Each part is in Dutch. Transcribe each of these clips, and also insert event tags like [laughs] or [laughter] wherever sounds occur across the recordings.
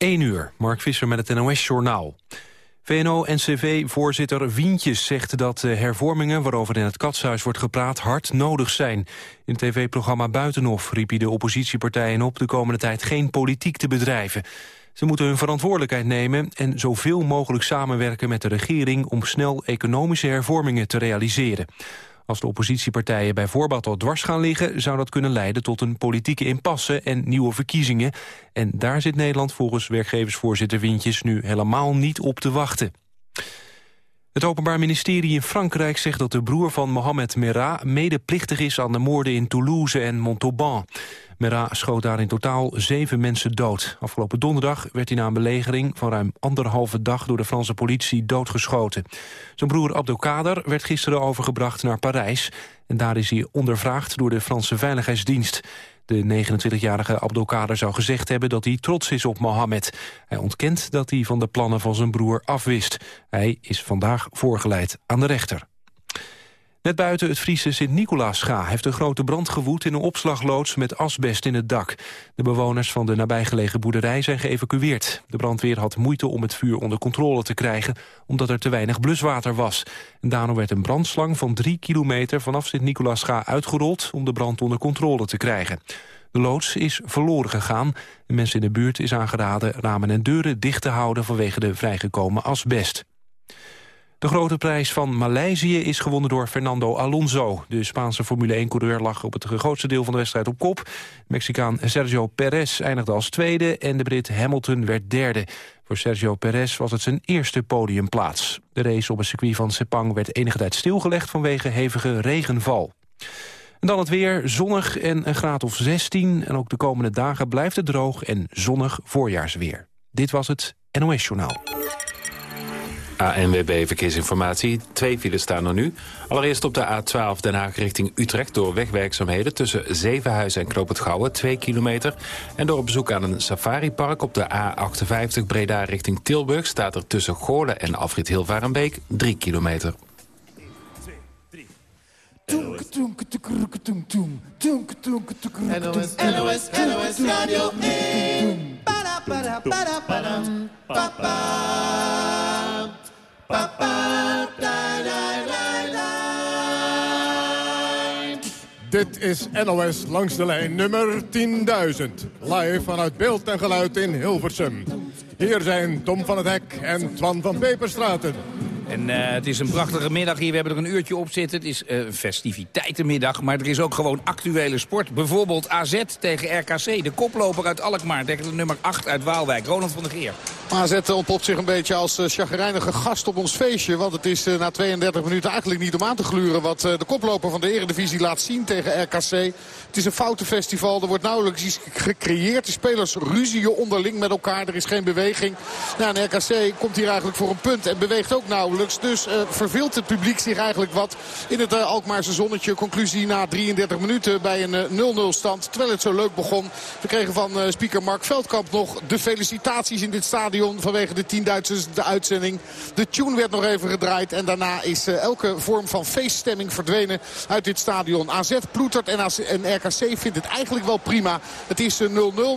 1 uur, Mark Visser met het NOS-journaal. VNO-NCV-voorzitter Wientjes zegt dat de hervormingen... waarover in het Katshuis wordt gepraat hard nodig zijn. In het tv-programma Buitenhof riep hij de oppositiepartijen op... de komende tijd geen politiek te bedrijven. Ze moeten hun verantwoordelijkheid nemen... en zoveel mogelijk samenwerken met de regering... om snel economische hervormingen te realiseren. Als de oppositiepartijen bij voorbaat al dwars gaan liggen... zou dat kunnen leiden tot een politieke impasse en nieuwe verkiezingen. En daar zit Nederland volgens werkgeversvoorzitter Wintjes... nu helemaal niet op te wachten. Het Openbaar Ministerie in Frankrijk zegt dat de broer van Mohamed Merah... medeplichtig is aan de moorden in Toulouse en Montauban. Merah schoot daar in totaal zeven mensen dood. Afgelopen donderdag werd hij na een belegering van ruim anderhalve dag... door de Franse politie doodgeschoten. Zijn broer Abdelkader werd gisteren overgebracht naar Parijs. En daar is hij ondervraagd door de Franse Veiligheidsdienst. De 29-jarige Abdelkader zou gezegd hebben dat hij trots is op Mohammed. Hij ontkent dat hij van de plannen van zijn broer afwist. Hij is vandaag voorgeleid aan de rechter. Net buiten het Friese Sint-Nicolaas-scha heeft een grote brand gewoed in een opslagloods met asbest in het dak. De bewoners van de nabijgelegen boerderij zijn geëvacueerd. De brandweer had moeite om het vuur onder controle te krijgen, omdat er te weinig bluswater was. Daarom werd een brandslang van drie kilometer vanaf Sint-Nicolaas-scha uitgerold om de brand onder controle te krijgen. De loods is verloren gegaan. Mensen in de buurt is aangeraden ramen en deuren dicht te houden vanwege de vrijgekomen asbest. De grote prijs van Maleisië is gewonnen door Fernando Alonso. De Spaanse Formule 1-coureur lag op het grootste deel van de wedstrijd op kop. Mexicaan Sergio Perez eindigde als tweede en de Brit Hamilton werd derde. Voor Sergio Perez was het zijn eerste podiumplaats. De race op het circuit van Sepang werd enige tijd stilgelegd vanwege hevige regenval. En dan het weer, zonnig en een graad of 16. En ook de komende dagen blijft het droog en zonnig voorjaarsweer. Dit was het NOS Journaal. ANWB Verkeersinformatie. Twee files staan er nu. Allereerst op de A12 Den Haag richting Utrecht... door wegwerkzaamheden tussen Zevenhuizen en Knoop het Gouwen, 2 kilometer. En door op bezoek aan een safaripark op de A58 Breda richting Tilburg... staat er tussen Goorlen en Afrit Hilvarenbeek 3 kilometer. NOS, NOS, NOS Radio 1. Dit is NOS langs de lijn nummer 10.000. Live vanuit beeld en geluid in Hilversum. Hier zijn Tom van het Hek en Twan van Peperstraten. En uh, het is een prachtige middag hier. We hebben er een uurtje op zitten. Het is uh, een festiviteitenmiddag, maar er is ook gewoon actuele sport. Bijvoorbeeld AZ tegen RKC. De koploper uit Alkmaar tegen de nummer 8 uit Waalwijk. Ronald van der Geer. AZ ontpopt zich een beetje als uh, chagrijnige gast op ons feestje. Want het is na 32 minuten eigenlijk niet om aan te gluren... wat de koploper van de eredivisie laat zien tegen RKC. Het is een foutenfestival. Er wordt nauwelijks iets gecreëerd. De spelers ruzien onderling met elkaar. Er is geen beweging. Nou, en RKC komt hier eigenlijk voor een punt en beweegt ook nauwelijks. Dus uh, verveelt het publiek zich eigenlijk wat in het uh, Alkmaarse zonnetje. Conclusie na 33 minuten bij een 0-0 uh, stand. Terwijl het zo leuk begon. We kregen van speaker Mark Veldkamp nog de felicitaties in dit stadion. Vanwege de 10 Duitsers de uitzending. De tune werd nog even gedraaid. En daarna is elke vorm van feeststemming verdwenen uit dit stadion. AZ ploetert en, en RKC vindt het eigenlijk wel prima. Het is 0-0.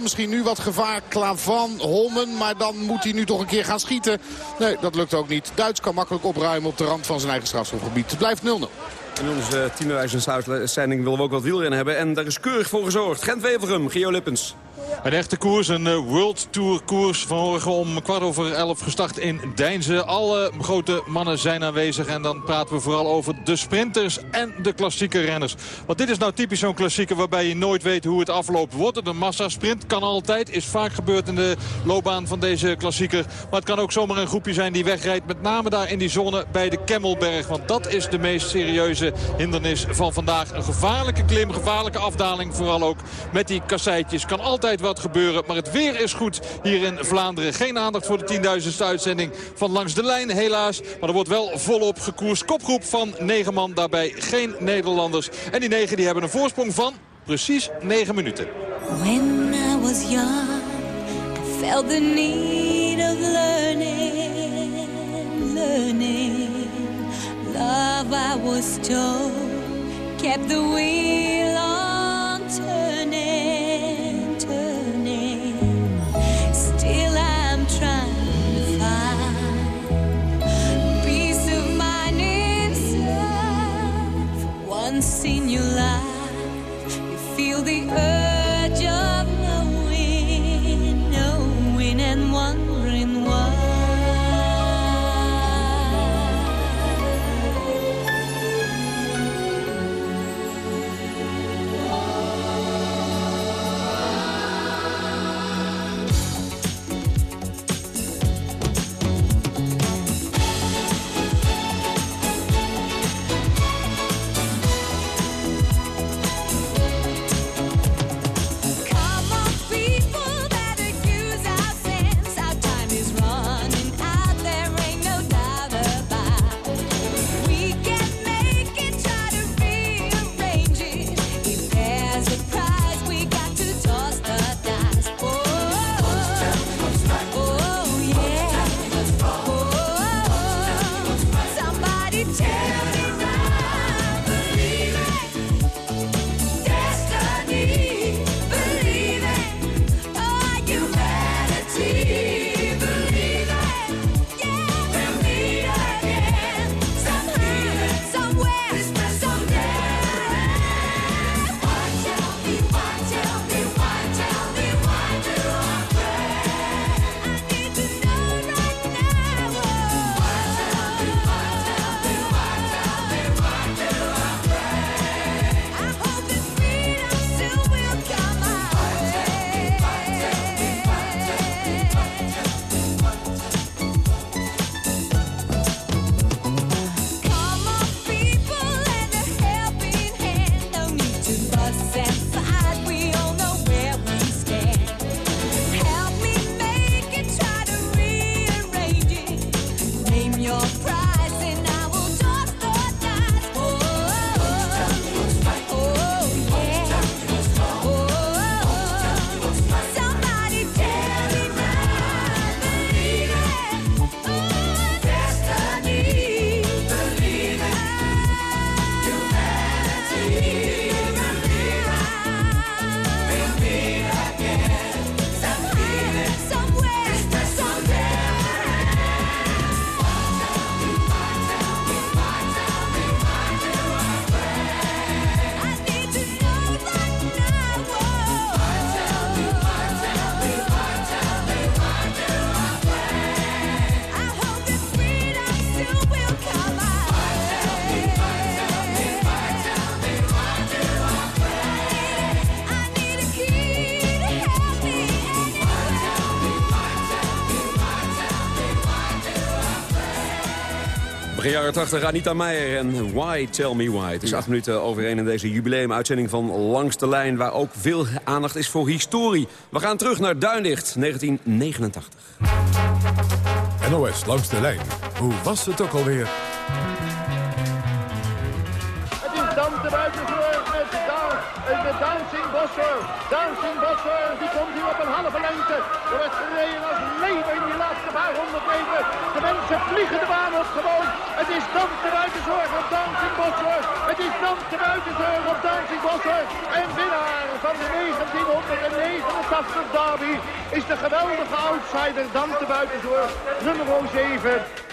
Misschien nu wat gevaar. Klavan, Holmen. Maar dan moet hij nu toch een keer gaan schieten. Nee, dat lukt ook niet. Duits kan makkelijk opruimen op de rand van zijn eigen strafschopgebied. Het blijft 0-0. In onze 10.000 uitzending willen we ook wat wielrennen hebben. En daar is keurig voor gezorgd. Gent-Wevelgem, Gio Lippens. Een echte koers, een eh, World Tour koers. Vanmorgen om kwart over elf gestart in Deinzen. Alle grote mannen zijn aanwezig. En dan praten we vooral over de sprinters en de klassieke renners. Want dit is nou typisch zo'n klassieker waarbij je nooit weet hoe het afloopt. Wordt het een massasprint? Kan altijd. Is vaak gebeurd in de loopbaan van deze klassieker. Maar het kan ook zomaar een groepje zijn die wegrijdt. Met name daar in die zone bij de Kemmelberg. Want dat is de meest serieuze hindernis van vandaag. Een gevaarlijke klim, gevaarlijke afdaling. Vooral ook met die kasseitjes. Kan altijd wat gebeuren. Maar het weer is goed hier in Vlaanderen. Geen aandacht voor de 10.000ste uitzending van Langs de Lijn helaas. Maar er wordt wel volop gekoerst. Kopgroep van 9 man, daarbij geen Nederlanders. En die 9 die hebben een voorsprong van precies 9 minuten. Was I felt the need of learning. Love was kept the wheel haven't seen you lie you feel the urge of knowing, knowing and wondering why. Jaren 80, Anita Meijer en Why Tell Me Why. Het is acht minuten over in deze jubileumuitzending van Langs de Lijn... waar ook veel aandacht is voor historie. We gaan terug naar Duindicht, 1989. NOS Langs de Lijn. Hoe was het ook alweer? Mensen vliegen de baan op gewoon. Het is dan de buitenzorg op Dancing Bosser. Het is dan de buitenzorg op Dancing Bosser. En winnaar van de 1989 derby is de geweldige outsider Dante Buitenzorg, nummer 7.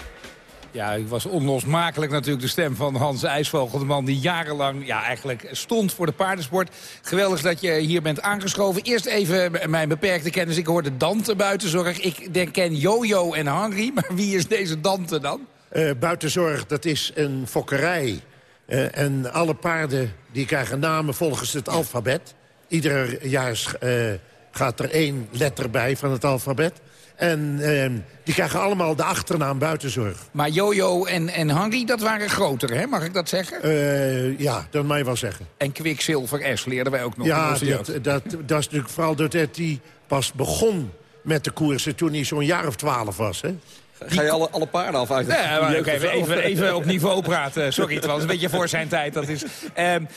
Ja, ik was onlosmakelijk natuurlijk de stem van Hans IJsvogel. De man die jarenlang ja, eigenlijk stond voor de paardensport. Geweldig dat je hier bent aangeschoven. Eerst even mijn beperkte kennis. Ik hoorde Dante buitenzorg. Ik denk, ken Jojo en Henry. [laughs] Maar wie is deze Dante dan? Uh, buitenzorg, dat is een fokkerij. Uh, en alle paarden die krijgen namen volgens het alfabet. Ieder jaar uh, gaat er één letter bij van het alfabet. En eh, die krijgen allemaal de achternaam buitenzorg. Maar Jojo en, en Henry, dat waren groter, hè? mag ik dat zeggen? Uh, ja, dat mag je wel zeggen. En Quicksilver S leerden wij ook nog. Ja, dat, dat, dat, dat is natuurlijk vooral doordat hij pas begon met de koersen... toen hij zo'n jaar of twaalf was, hè? Ga je alle, alle paarden af uit? Ja, maar even, even, even, op niveau praten. Sorry, het was een beetje voor zijn tijd. Dat is, um,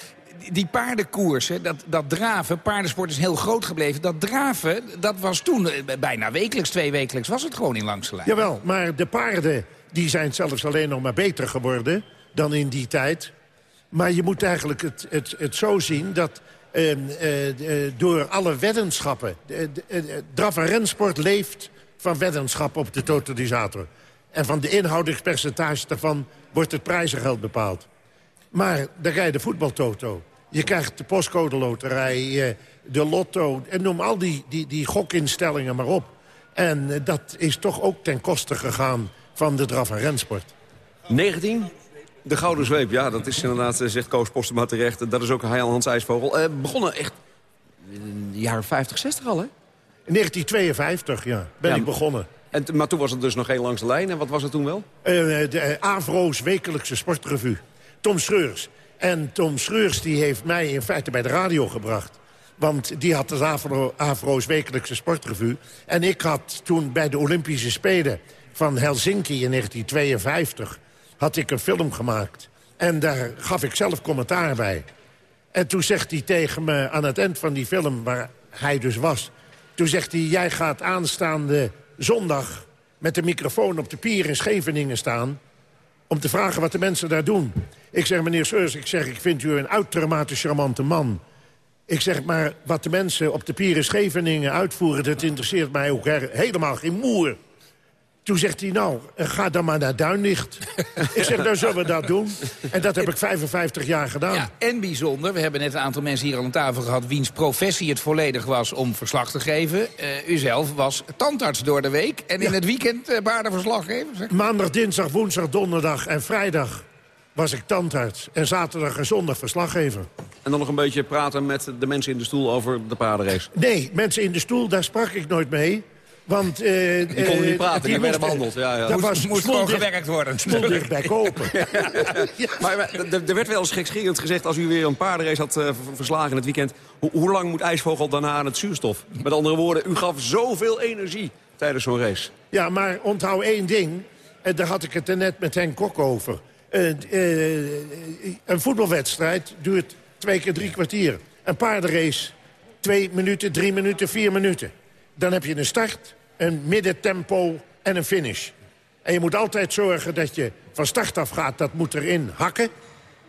die paardenkoersen, dat, dat draven, paardensport is heel groot gebleven. Dat draven, dat was toen bijna wekelijks, twee wekelijks was het gewoon in langste lijn. Jawel, maar de paarden die zijn zelfs alleen nog maar beter geworden dan in die tijd. Maar je moet eigenlijk het, het, het zo zien dat uh, uh, door alle weddenschappen... draf- en rensport leeft van weddenschap op de totalisator. En van de inhoudingspercentage daarvan wordt het prijzengeld bepaald. Maar dan rijdt de voetbaltoto. Je krijgt de postcode loterij, eh, de lotto... en noem al die, die, die gokinstellingen maar op. En eh, dat is toch ook ten koste gegaan van de draf- en rensport. 19? De Gouden Zweep, ja, dat is inderdaad, eh, zegt Koos Postema terecht. Dat is ook Hans IJsvogel. Eh, begonnen echt in de jaren 50, 60 al, hè? In 1952, ja, ben Ja, ik begonnen. En, maar toen was het dus nog geen langs de lijn. En wat was het toen wel? Eh, de eh, Avro's wekelijkse sportrevue. Tom Schreurs. En Tom Schreurs die heeft mij in feite bij de radio gebracht. Want die had de Avro, Avro's wekelijkse sportrevue. En ik had toen bij de Olympische Spelen van Helsinki in 1952... had ik een film gemaakt. En daar gaf ik zelf commentaar bij. En toen zegt hij tegen me aan het eind van die film, waar hij dus was... toen zegt hij, jij gaat aanstaande zondag met de microfoon op de pier in Scheveningen staan... om te vragen wat de mensen daar doen. Ik zeg, meneer Seurs, ik zeg, ik vind u een uitermate charmante man. Ik zeg, maar wat de mensen op de pier in Scheveningen uitvoeren... dat interesseert mij ook helemaal geen moer. Toen zegt hij, nou, eh, ga dan maar naar Duinlicht. [laughs] ik zeg, dan zullen we dat doen. En dat heb ik 55 jaar gedaan. Ja, en bijzonder, we hebben net een aantal mensen hier aan tafel gehad... wiens professie het volledig was om verslag te geven. Uh, u zelf was tandarts door de week en in het weekend uh, baardenverslag geven. Zeg. Maandag, dinsdag, woensdag, donderdag en vrijdag was ik tandarts. En zaterdag en zondag verslaggever. En dan nog een beetje praten met de mensen in de stoel over de paardenrace. Nee, mensen in de stoel, daar sprak ik nooit mee. Want, uh, die konden niet praten, die, die werden behandeld. Ja, ja. Dat moest, moest gewoon gewerkt worden. Stond dicht bij kopen. [laughs] ja. Maar, maar er werd wel eens gekscherend gezegd... als u weer een paardenrace had uh, verslagen in het weekend... Ho hoe lang moet IJsvogel daarna aan het zuurstof? Met andere woorden, u gaf zoveel energie tijdens zo'n race. Ja, maar onthoud één ding. En daar had ik het er net met Henk Kok over. Uh, een voetbalwedstrijd duurt twee keer drie kwartier. Een paardenrace twee minuten, drie minuten, vier minuten. Dan heb je een start, een middentempo en een finish. En je moet altijd zorgen dat je van start af gaat, dat moet erin hakken.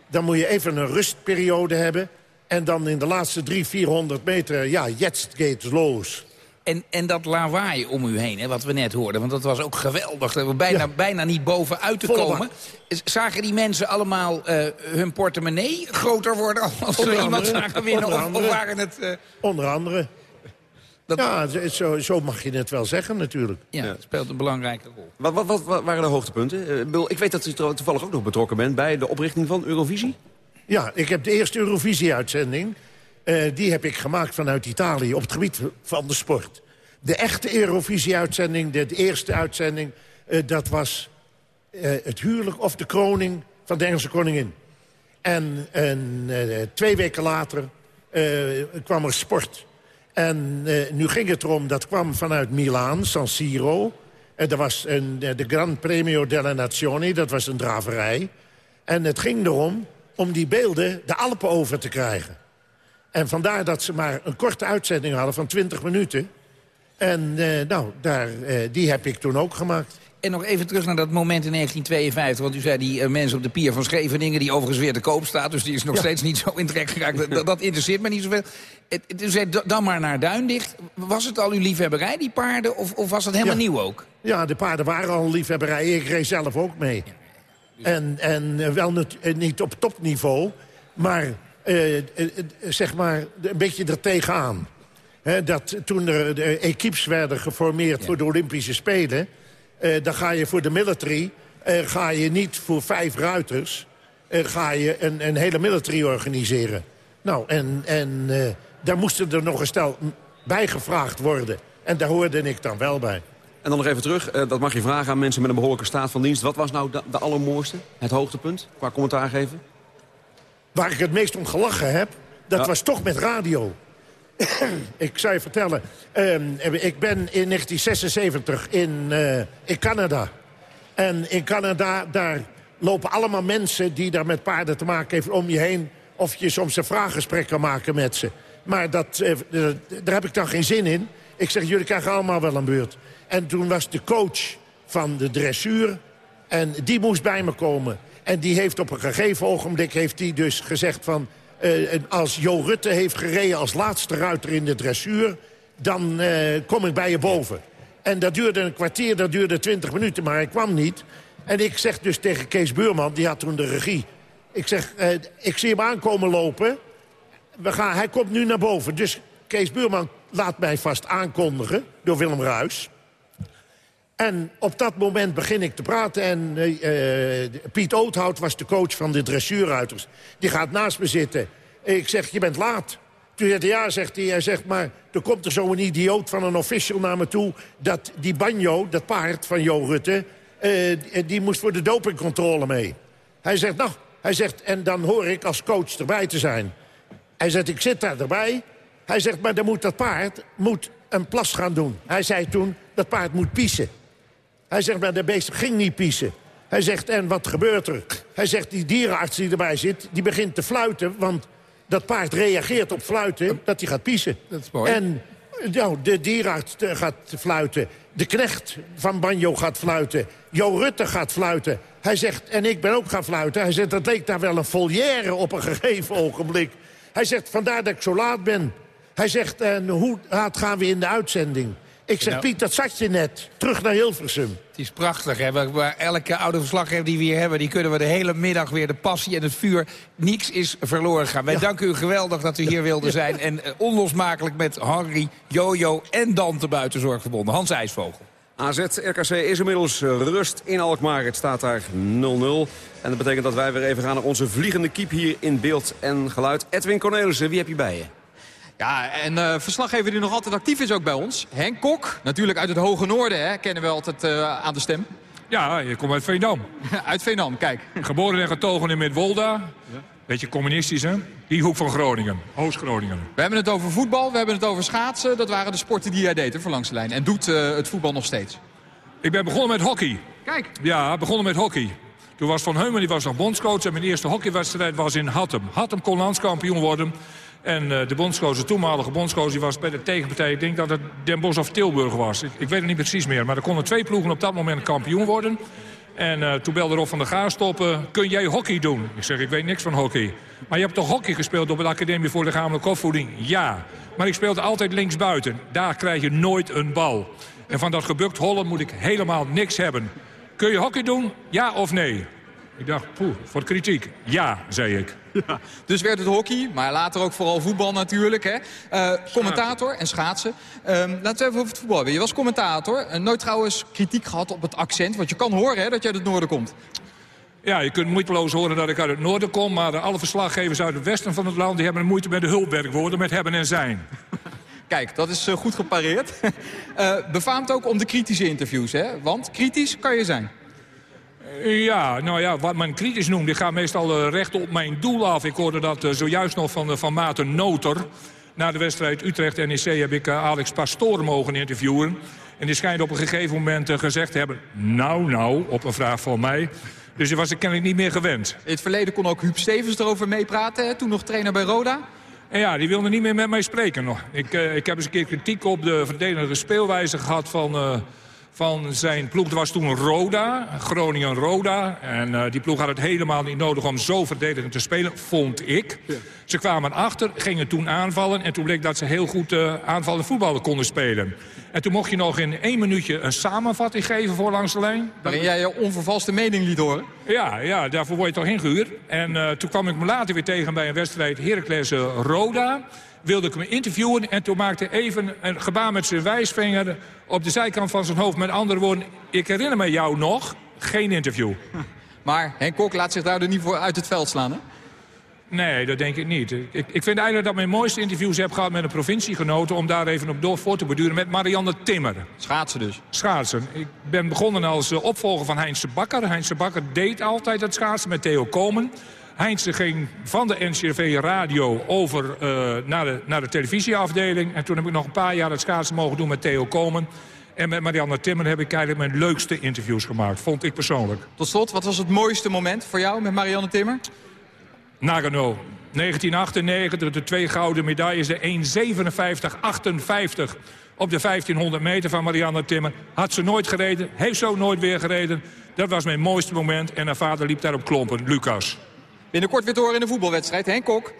Dan moet je even een rustperiode hebben. En dan in de laatste drie, 400 meter, ja, jetzt geht's los. En, en dat lawaai om u heen, hè, wat we net hoorden, want dat was ook geweldig. Dat we bijna, ja. bijna niet bovenuit te Volle komen. Zagen die mensen allemaal uh, hun portemonnee groter worden als ze iemand zagen winnen? Of, of, waren het... Uh... Onder andere. Dat... Ja, zo, zo, mag je het wel zeggen natuurlijk. Ja, het speelt een belangrijke rol. Wat, wat, wat, wat waren de hoogtepunten? Uh, ik weet dat u toevallig ook nog betrokken bent bij de oprichting van Eurovisie. Ja, ik heb de eerste Eurovisie-uitzending... Uh, die heb ik gemaakt vanuit Italië op het gebied van de sport. De echte Eurovisie-uitzending, de, de, eerste uitzending... Uh, dat was het huwelijk of de kroning van de Engelse koningin. En twee weken later kwam er sport... En uh, nu ging het erom, dat kwam vanuit Milaan, San Siro. En er was een, de Gran Premio delle Nazioni, dat was een draverij. En het ging erom om die beelden de Alpen over te krijgen. En vandaar dat ze maar een korte uitzending hadden van 20 minuten. En nou, daar, die heb ik toen ook gemaakt. En nog even terug naar dat moment in 1952. Want u zei die uh, mensen op de pier van Scheveningen... die overigens weer te koop staat, dus die is nog ja. steeds niet zo in trek geraakt. Dat, dat interesseert me niet zoveel. U zei dan maar naar Duindicht. Was het al uw liefhebberij, die paarden? Of, of was het helemaal ja. nieuw ook? Ja, de paarden waren al liefhebberij. Ik reed zelf ook mee. Ja. Dus... En, en wel niet, niet op topniveau, maar uh, zeg maar een beetje er tegenaan. He, dat toen er de equipes werden geformeerd voor de Olympische Spelen... Uh, dan ga je voor de military, uh, ga je niet voor vijf ruiters... Uh, ga je een, een, hele military organiseren. Nou, en, en daar moesten er nog een stel bij gevraagd worden. En daar hoorde ik dan wel bij. En dan nog even terug, dat mag je vragen aan mensen met een behoorlijke staat van dienst. Wat was nou de, de allermooiste, het hoogtepunt, qua commentaar geven? Waar ik het meest om gelachen heb, dat ja. was toch met radio. [coughs] ik zou je vertellen, uh, ik ben in 1976 in, uh, in Canada. En in Canada, daar lopen allemaal mensen die daar met paarden te maken heeft om je heen. Of je soms een vraaggesprek kan maken met ze. Maar dat, uh, daar heb ik dan geen zin in. Ik zeg, jullie krijgen allemaal wel een beurt. En toen was de coach van de dressuur. En die moest bij me komen. En die heeft op een gegeven ogenblik heeft die dus gezegd van... Uh, als Jo Rutte heeft gereden als laatste ruiter in de dressuur... dan uh, kom ik bij je boven. En dat duurde een kwartier, dat duurde twintig minuten, maar hij kwam niet. En ik zeg dus tegen Kees Buurman, die had toen de regie... ik zeg, uh, ik zie hem aankomen lopen... we gaan, hij komt nu naar boven. Dus Kees Buurman laat mij vast aankondigen door Willem Ruis. En op dat moment begin ik te praten en uh, uh, Piet Oothout was de coach van de dressuurruiters. Die gaat naast me zitten. Ik zeg, je bent laat. Toen zei hij, ja, zegt hij, hij zegt, maar er komt er zo'n idioot van een official naar me toe... dat die banjo, dat paard van Jo Rutte, uh, die moest voor de dopingcontrole mee. Hij zegt, nou, hij zegt, en dan hoor ik als coach erbij te zijn. Hij zegt, ik zit daar erbij. Hij zegt, maar dan moet dat paard moet een plas gaan doen. Hij zei toen, dat paard moet piezen. Hij zegt, maar de beest ging niet piezen. Hij zegt, en wat gebeurt er? Hij zegt, die dierenarts die erbij zit, die begint te fluiten... want dat paard reageert op fluiten, dat hij gaat piezen. Dat is mooi. En nou, de dierenarts gaat fluiten. De knecht van Banjo gaat fluiten. Jo Rutte gaat fluiten. Hij zegt, en ik ben ook gaan fluiten. Hij zegt, dat leek daar wel een volière op een gegeven ogenblik. Hij zegt, vandaar dat ik zo laat ben. Hij zegt, en hoe laat gaan we in de uitzending? Ik zeg, Nou. Piet, dat zat je net. Terug naar Hilversum. Het is prachtig, hè? Waar- waar elke oude verslaggever die we hier hebben... die kunnen we de hele middag weer de passie en het vuur... niks is verloren gaan. Wij danken u geweldig dat u hier wilde zijn. En eh, onlosmakelijk met Henry, Jojo en Dante Buitenzorg verbonden. Hans IJsvogel. AZ RKC is inmiddels eh, rust in Alkmaar. Het staat daar 0-0. En dat betekent dat wij weer even gaan naar onze vliegende kiep hier in beeld en geluid. Edwin Cornelissen, wie heb je bij je? Ja, en eh, verslaggever die nog altijd actief is ook bij ons. Henk Kok, natuurlijk uit het Hoge Noorden, hè, kennen we altijd eh, aan de stem. Ja, je komt uit Veendam. [laughs] uit Veenam, kijk. Geboren en getogen in Midwolda. Beetje communistisch, hè? Die hoek van Groningen. Oost-Groningen. We hebben het over voetbal, we hebben het over schaatsen. Dat waren de sporten die jij deed hè, voor langs de lijn. En doet eh, het voetbal nog steeds. Ik ben begonnen met hockey. Kijk. Ja, begonnen met hockey. Toen was Van Heumen die was nog bondscoach. En mijn eerste hockeywedstrijd was in Hattem. Hattem kon landskampioen worden. En eh, de bondscoach, de toenmalige bondscoach, die was bij de tegenpartij... ik denk dat het Den Bosch of Tilburg was. Ik, ik weet het niet precies meer. Maar er konden twee ploegen op dat moment kampioen worden. En eh, toen belde Rob van der Gaas op... eh, kun jij hockey doen? Ik zeg, ik weet niks van hockey. Maar je hebt toch hockey gespeeld op de Academie voor Lichamelijke Opvoeding? Ja. Maar ik speelde altijd linksbuiten. Daar krijg je nooit een bal. En van dat gebukt hollen moet ik helemaal niks hebben. Kun je hockey doen? Ja of nee? Ik dacht, poeh, voor kritiek. Ja, zei ik. [laughs] Dus werd het hockey, maar later ook vooral voetbal natuurlijk. Hè. Eh, commentator en schaatsen. Ehm, laten we even over het voetbal hebben. Je was commentator. Eh, nooit trouwens kritiek gehad op het accent. Want je kan horen hè, dat je uit het noorden komt. Ja, je kunt moeiteloos horen dat ik uit het noorden kom... maar alle verslaggevers uit het westen van het land... die hebben moeite met de hulpwerkwoorden, met hebben en zijn. [laughs] Kijk, dat is eh, goed gepareerd. [laughs] Eh befaamd ook om de kritische interviews, hè? Want kritisch kan je zijn. Ja, nou ja, wat men kritisch noemt, die gaat meestal eh, recht op mijn doel af. Ik hoorde dat eh, zojuist nog van, eh, van Maarten Noter. Na de wedstrijd Utrecht-NEC heb ik eh, Alex Pastoor mogen interviewen. En die schijnt op een gegeven moment eh, gezegd te hebben... nou, nou, op een vraag van mij. Dus die was ik kennelijk niet meer gewend. In het verleden kon ook Huub Stevens erover meepraten, toen nog trainer bij Roda. En ja, die wilde niet meer met mij spreken nog. Ik, eh, ik heb eens een keer kritiek op de verdedigende speelwijze gehad van, eh, van zijn ploeg. Dat was toen Roda, Groningen-Roda. En eh, die ploeg had het helemaal niet nodig om zo verdedigend te spelen, vond ik. Ze kwamen achter, gingen toen aanvallen. En toen bleek dat ze heel goed uh, aanvallen voetballen konden spelen. En toen mocht je nog in één minuutje een samenvatting geven voor langs de lijn. Waarin jij je onvervalste mening liet horen. Ja, ja daarvoor word je toch ingehuurd. En uh, toen kwam ik me later weer tegen bij een wedstrijd Heracles-Roda. Wilde ik me interviewen en toen maakte even een gebaar met zijn wijsvinger... op de zijkant van zijn hoofd. Met andere woorden, ik herinner me jou nog, geen interview. [laughs] Maar Henk Kok laat zich daar er niet voor uit het veld slaan, hè? Nee, dat denk ik niet. Ik, ik vind eigenlijk dat mijn mooiste interviews heb gehad met een provinciegenoten... om daar even op door voor te beduren met Marianne Timmer. Schaatsen dus? Schaatsen. Ik ben begonnen als uh, opvolger van Heinz de Bakker. Heinz de Bakker deed altijd het schaatsen met Theo Komen. Heinz ging van de NCRV radio over uh, naar, de, naar de televisieafdeling. En toen heb ik nog een paar jaar het schaatsen mogen doen met Theo Komen. En met Marianne Timmer heb ik eigenlijk mijn leukste interviews gemaakt. Vond ik persoonlijk. Tot slot, wat was het mooiste moment voor jou met Marianne Timmer? Nagano. 1998, de twee gouden medailles, de 1.57.58 op de 1500 meter van Marianne Timmer. Had ze nooit gereden, heeft ze ook nooit weer gereden. Dat was mijn mooiste moment en haar vader liep daarop klompen, Lucas. Binnenkort weer horen in de voetbalwedstrijd. Henk Kok.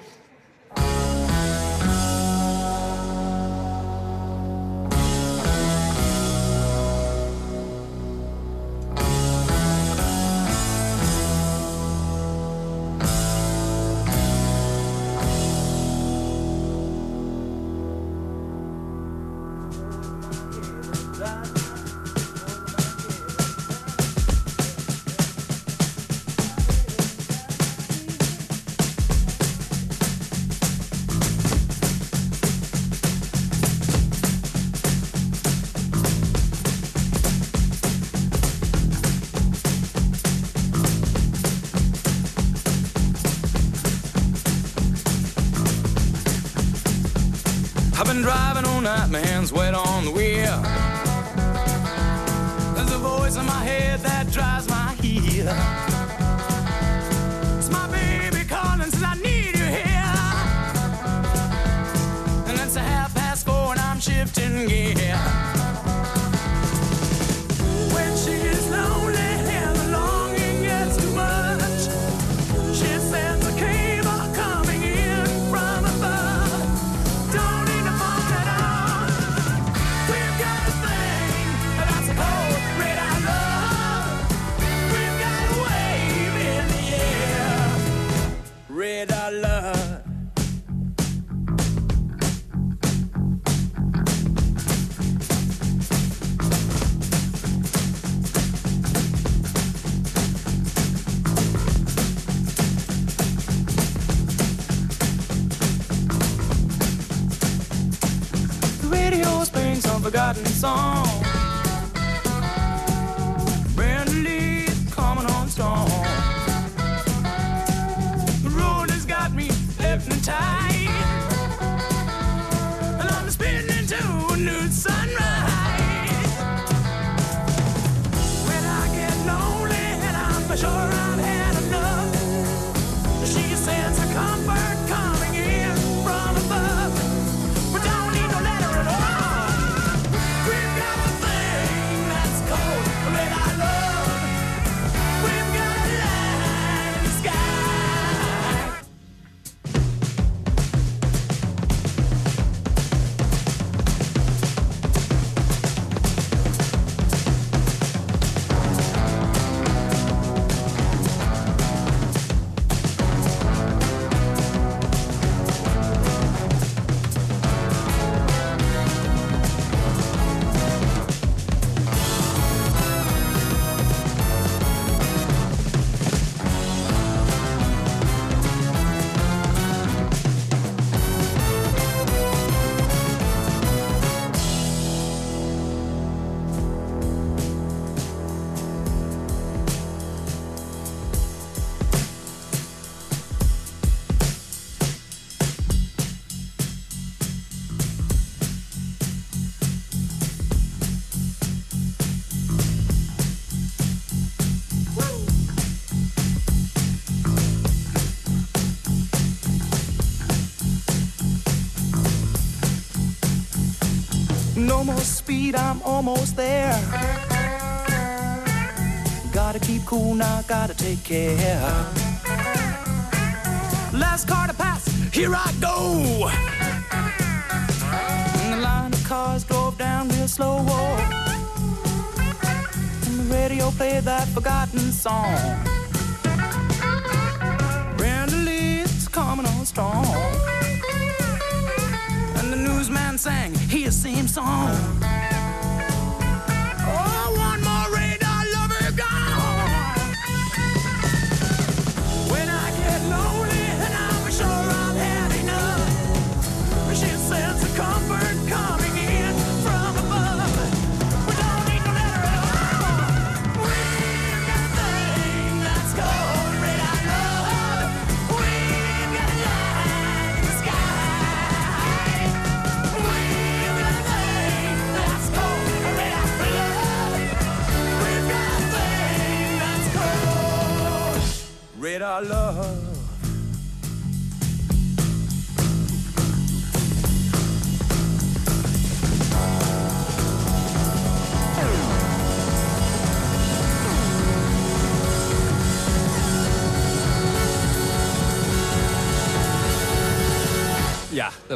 Driving all night, my hands wet on the wheel. There's a voice in my head that drives my heel. It's my baby calling, says I need you here. And it's a half past four and I'm shifting gear. Forgotten song. More speed, I'm almost there. Gotta keep cool now, gotta take care. Last car to pass, here I go. And the line of cars drove down real slow. Oh. And the radio played that forgotten song. Brenda Lee's coming on strong. Sang his same song.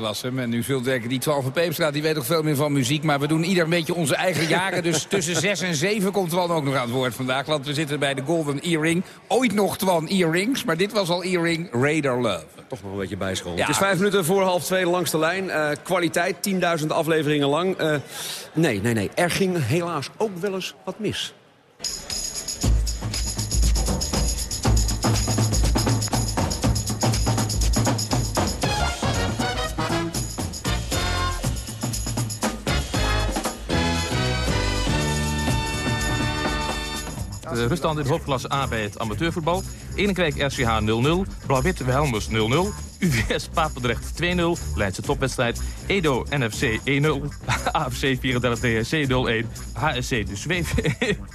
Dat was hem. En u zult denken, die 12 van Peperstraat, die weet toch veel meer van muziek. Maar we doen ieder een beetje onze eigen jaren. Dus [laughs] tussen 6 en 7 komt Twan ook nog aan het woord vandaag. Want we zitten bij de Golden Earring. Ooit nog Twan Earrings, maar dit was al Earring Radar Love. Toch nog een beetje bijscholen. Ja. Het is vijf minuten voor half twee langs de lijn. Eh, kwaliteit, 10.000 afleveringen lang. Eh, nee, nee, nee. Er ging helaas ook wel eens wat mis. Ruststand in de hoofdklasse A bij het amateurvoetbal. Enekwijk RCH 0-0, Blauw-Wit Helmers 0-0, UVS Papendrecht 2-0, Leidse topwedstrijd, Edo NFC 1-0, AFC 34 DSC 0-1, HSC de Zweef 1-1.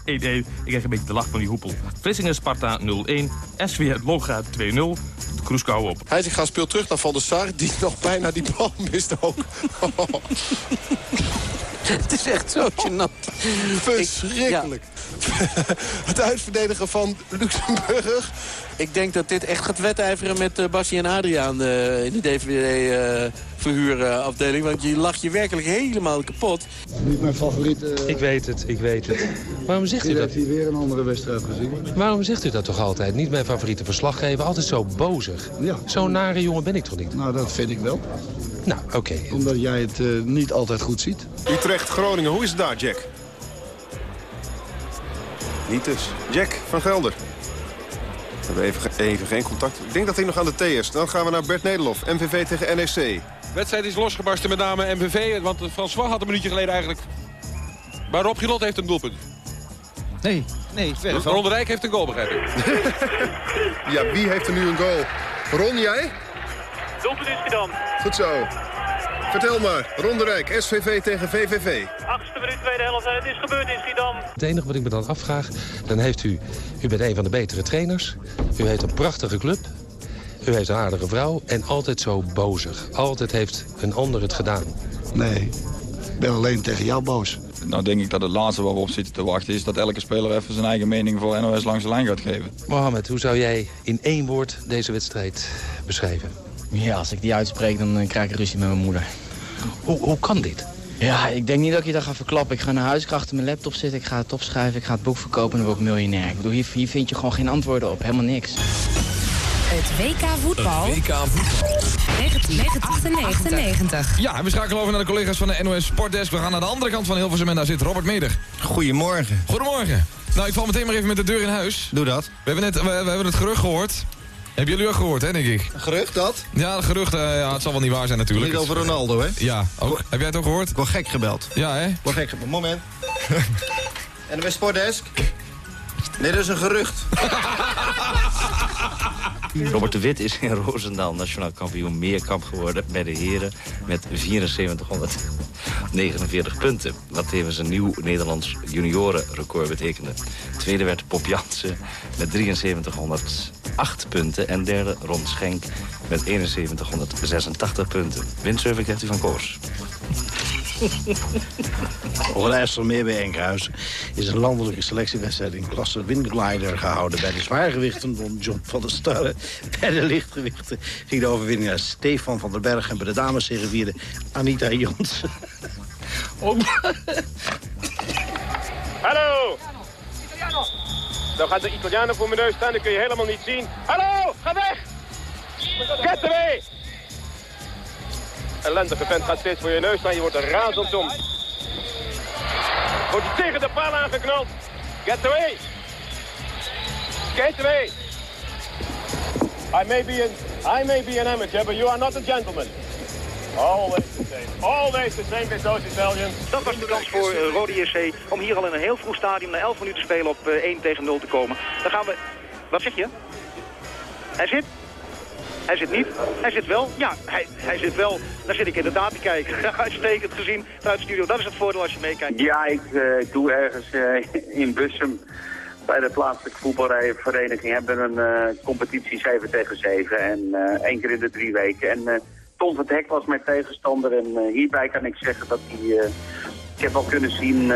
Ik krijg een beetje de lach van die hoepel. Vlissingen Sparta 0-1, SVR Longa 2-0, de Kroeskou op. Heitinga speelt terug naar Van der Sar, die [laughs] nog bijna die bal mist ook. [laughs] Het is echt zo [laughs] gênant. Verschrikkelijk. Het uitverdedigen van Luxemburg. Ik denk dat dit echt gaat wedijveren met uh, en Adriaan uh, in de DVD-verhuurafdeling. want je lacht je werkelijk helemaal kapot. Niet mijn favoriete... Ik weet het, ik weet het. Waarom zegt u dat? heeft hier weer een andere wedstrijd gezien. Waarom zegt u dat toch altijd? Niet mijn favoriete verslaggever, altijd zo bozig. Ja. Zo'n nare jongen ben ik toch niet? Nou, dat vind ik wel. Nou, oké. Omdat jij het uh, niet altijd goed ziet. Utrecht-Groningen, hoe is het daar, Jack? Niet dus. Jack van Gelder. We hebben even, even geen contact. Ik denk dat hij nog aan de thee is. Dan gaan we naar Bert Nederlof, MVV tegen NEC. De wedstrijd is losgebarsten met name MVV. Want François had een minuutje geleden eigenlijk... Maar Rob Gilot heeft een doelpunt. Nee, nee. Ron de Rijk heeft een goal, begrijp ik. [laughs] ja, wie heeft er nu een goal? Ron, jij? Doelpunt is gedaan. Goed zo. Vertel maar, Ron de Rijk, SVV tegen VVV. Achtste minuut, tweede helft. En het is gebeurd in Schiedam. Het enige wat ik me dan afvraag, dan heeft u... U bent een van de betere trainers. U heeft een prachtige club. U heeft een aardige vrouw. En altijd zo bozig. Altijd heeft een ander het gedaan. Nee, ik ben alleen tegen jou boos. Nou denk ik dat het laatste waar we op zitten te wachten is... dat elke speler even zijn eigen mening voor NOS langs de lijn gaat geven. Mohamed, hoe zou jij in één woord deze wedstrijd beschrijven? Ja, als ik die uitspreek, dan eh, krijg ik ruzie met mijn moeder. Hoe, hoe kan dit? Ja, ik denk niet dat ik je dat ga verklappen. Ik ga naar huis, ik ga achter mijn laptop zitten, ik ga het opschrijven, ik ga het boek verkopen en dan word ik miljonair. Ik bedoel, hier, hier vind je gewoon geen antwoorden op, helemaal niks. Het WK voetbal. WK voetbal. 1998. Ja, we schakelen over naar de collega's van de NOS Sportdesk. We gaan naar de andere kant van Hilversum en daar zit Robert Meder. Goedemorgen. Goedemorgen. Nou, ik val meteen maar even met de deur in huis. Doe dat. We hebben net we, we hebben het gerucht gehoord. Hebben jullie ook gehoord, hè, denk ik? Een gerucht, dat? Ja, het gerucht, uh, ja, het zal wel niet waar zijn natuurlijk. Niet over Ronaldo, hè? Ja, ook. Heb jij het ook gehoord? Ik word gek gebeld. Ja, hè? Ik word gek gebeld. Moment. [laughs] en de Sportdesk? Nee, dat is een gerucht. [laughs] Robert de Wit is in Roosendaal nationaal kampioen meerkamp geworden bij de heren met 7449 punten. Wat tevens een nieuw Nederlands juniorenrecord betekende. Tweede werd Pop Jansen met 7308 punten en derde Ron Schenk met 7186 punten. Windsurfer krijgt u van Koos. [laughs] Bij Enkhuizen is een landelijke selectiewedstrijd in klasse windglider gehouden. Bij de zwaargewichten won John van der Starre. Bij de lichtgewichten ging de overwinning naar Stefan van der Berg. En bij de dames vierde Anita Jonsen. [laughs] Hallo! Dan gaat de Italianen voor mijn neus staan, dat kun je helemaal niet zien. Hallo, ga weg! Get away! ellendige vent gaat steeds voor je neus staan. Je wordt er razend om. Wordt tegen de paal aangeknald. Get away. Get away. I may be an, I may be an amateur, but you are not a gentleman. Always the same. Always the same with those Italians. Dat was de kans voor uh, Rode JC om hier al in een heel vroeg stadium na 11 minuten spelen op uh, 1 tegen 0 te komen. Dan gaan we... Wat zeg je? Hij zit? Hij zit niet. Hij zit wel. Ja, hij, hij zit wel. Daar zit ik inderdaad te kijken. [laughs] Uitstekend gezien vanuit de studio. Dat is het voordeel als je meekijkt. Ja, ik uh, doe ergens uh, [laughs] in Bussum bij de plaatselijke voetbalvereniging hebben we een uh, competitie 7 tegen 7. En één keer in de drie weken. En Tom van Hek was mijn tegenstander. En hierbij kan ik zeggen dat hij... ik heb al kunnen zien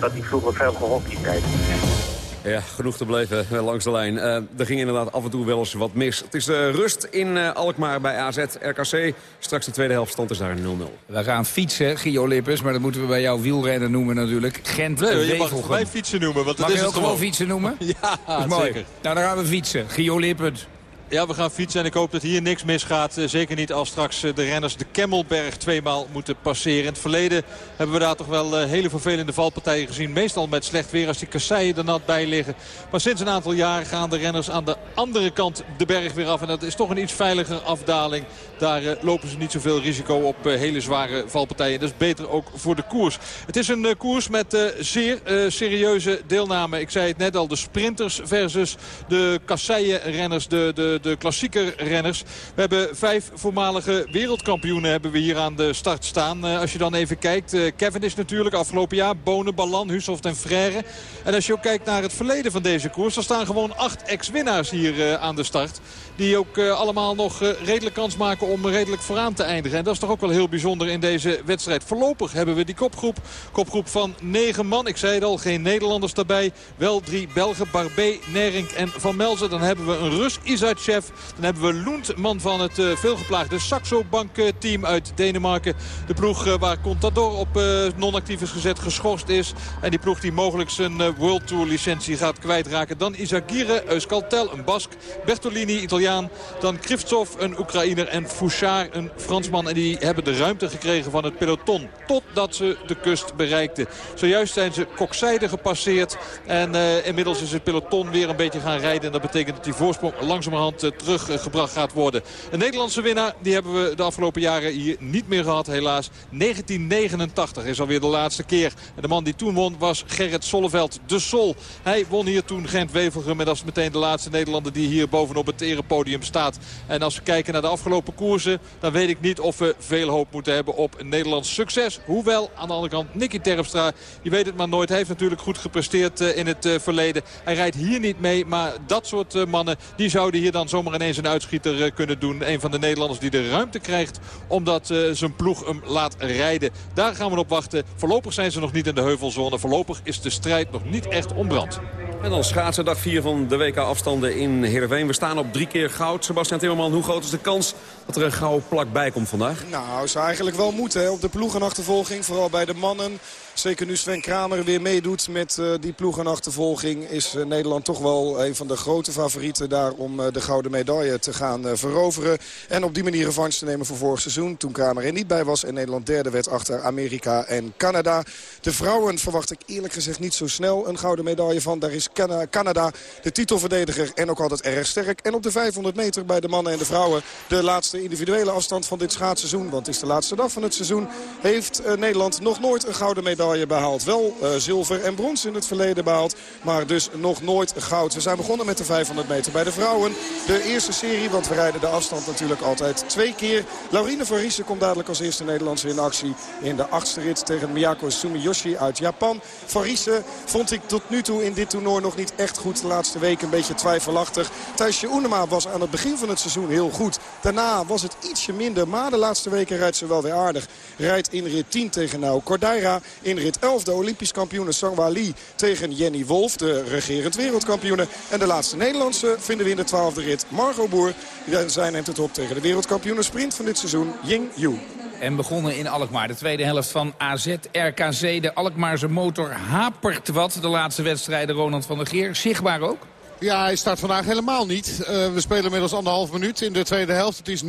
dat hij vroeger veel gehockeyd heeft. Ja, genoeg te blijven langs de lijn. Uh, er ging inderdaad af en toe wel eens wat mis. Het is uh, rust in uh, Alkmaar bij AZ, RKC. Straks de tweede helft stand is daar 0-0. We gaan fietsen, Gio Lippers, maar dat moeten we bij jou wielrennen noemen natuurlijk. Gent nee, je mag het bij fietsen noemen. Want mag is je ook gewoon fietsen noemen? [laughs] Ja, dat is mooi. zeker. Nou, dan gaan we fietsen. Gio Lippers. Ja, we gaan fietsen en ik hoop dat hier niks misgaat. Eh, Zeker niet als straks eh, de renners de Kemmelberg tweemaal moeten passeren. In het verleden hebben we daar toch wel eh, hele vervelende valpartijen gezien. Meestal met slecht weer als die kasseien er nat bij liggen. Maar sinds een aantal jaar gaan de renners aan de andere kant de berg weer af. En dat is toch een iets veiliger afdaling. Daar lopen ze niet zoveel risico op hele zware valpartijen. Dat is beter ook voor de koers. Het is een koers met zeer serieuze deelname. Ik zei het net al, de sprinters versus de kasseienrenners, de, de, de klassieke renners. We hebben vijf voormalige wereldkampioenen hebben we hier aan de start staan. Eh, als je dan even kijkt, eh, Kevin is natuurlijk afgelopen jaar, Bonen, Ballan, Hushoft en Frère. En als je ook kijkt naar het verleden van deze koers, dan staan gewoon acht ex-winnaars hier eh, aan de start. Die ook eh, allemaal nog eh, redelijk kans maken om redelijk vooraan te eindigen. En dat is toch ook wel heel bijzonder in deze wedstrijd. Voorlopig hebben we die kopgroep. Kopgroep van negen man. Ik zei het al, geen Nederlanders daarbij. Wel drie Belgen, Barbé, Nerink en Van Melzen. Dan hebben we een Rus, Isachev. Dan hebben we Loent, man van het eh, veelgeplaagde Saxo Bank team uit Denemarken. De ploeg eh, waar Contador op eh, non-actief is gezet, geschorst is. En die ploeg die mogelijk zijn World Tour licentie gaat kwijtraken. Dan Isagire, Euskaltel, een Bask. Bertolini, Italiaan. Dan Krivtsov, een Oekraïner. En Fouchard, een Fransman. En die hebben de ruimte gekregen van het peloton. Totdat ze de kust bereikten. Zojuist zijn ze kokzijde gepasseerd. En inmiddels is het peloton weer een beetje gaan rijden. En dat betekent dat die voorsprong langzamerhand eh, teruggebracht gaat worden. Een Nederlandse winnaar, die hebben we de afgelopen jaren hier niet meer gehad helaas. 1989 is alweer de laatste keer. En de man die toen won was Gerrit Solleveld, de Sol. Hij won hier toen Gent-Wevelgem. En dat is meteen de laatste Nederlander die hier bovenop het erepodium staat. En als we kijken naar de afgelopen koersen... dan weet ik niet of we veel hoop moeten hebben op een Nederlands succes. Hoewel, aan de andere kant, Nicky Terpstra, je weet het maar nooit. Heeft natuurlijk goed gepresteerd eh, in het eh, verleden. Hij rijdt hier niet mee, maar dat soort mannen... die zouden hier dan zomaar ineens een uitschieter eh, kunnen doen. Een van de Nederlanders die de ruimte krijgt... omdat eh, zijn ploeg hem laat rijden. Daar gaan we op wachten. Voorlopig zijn ze nog niet in de heuvelzone. Voorlopig is de strijd nog niet echt ontbrand. En dan schaatsen dag 4 van de WK-afstanden in Heerenveen. We staan op drie keer goud. Sebastian Timmerman, hoe groot is de kans dat er een gouden plak bij komt vandaag? Nou, zou eigenlijk wel moeten hè, op de ploegenachtervolging. Vooral bij de mannen. Zeker nu Sven Kramer weer meedoet met uh, die ploegenachtervolging... is uh, Nederland toch wel een van de grote favorieten daar om uh, de gouden medaille te gaan veroveren. En op die manier revanche te nemen voor vorig seizoen. Toen Kramer er niet bij was en Nederland derde werd achter Amerika en Canada. De vrouwen verwacht ik eerlijk gezegd niet zo snel een gouden medaille van. Daar is Cana Canada de titelverdediger en ook altijd erg sterk. En op de 500 meter bij de mannen en de vrouwen de laatste individuele afstand van dit schaatsseizoen. Want het is de laatste dag van het seizoen. Heeft Nederland nog nooit een gouden medaille behaald. Wel uh, zilver en brons in het verleden behaald. Maar dus nog nooit goud. We zijn begonnen met de 500 meter bij de vrouwen. De eerste serie, want we rijden de afstand natuurlijk altijd twee keer. Laurine van Riesen komt dadelijk als eerste Nederlandse in actie. In de achtste rit tegen Miyako Sumiyoshi uit Japan. Van Riesen vond ik tot nu toe in dit toernooi nog niet echt goed. De laatste week een beetje twijfelachtig. Thijsje Oenema was aan het begin van het seizoen heel goed. Daarna was het ietsje minder. Maar de laatste weken rijdt ze wel weer aardig. Rijdt in rit 10 tegen Nou Cordaira. In in rit 11 de Olympisch kampioene Sangwa Lee tegen Jenny Wolf, de regerend wereldkampioene. En de laatste Nederlandse vinden we in de 12e rit Margot Boer. Zij neemt het op tegen de wereldkampioene sprint van dit seizoen, Ying Yu. En begonnen in Alkmaar. De tweede helft van AZ RKC. De Alkmaarse motor hapert wat. De laatste wedstrijden Ronald van der Geer. Zichtbaar ook? Ja, hij start vandaag helemaal niet. Uh, we spelen inmiddels anderhalf minuut in de tweede helft. Het is 0-0.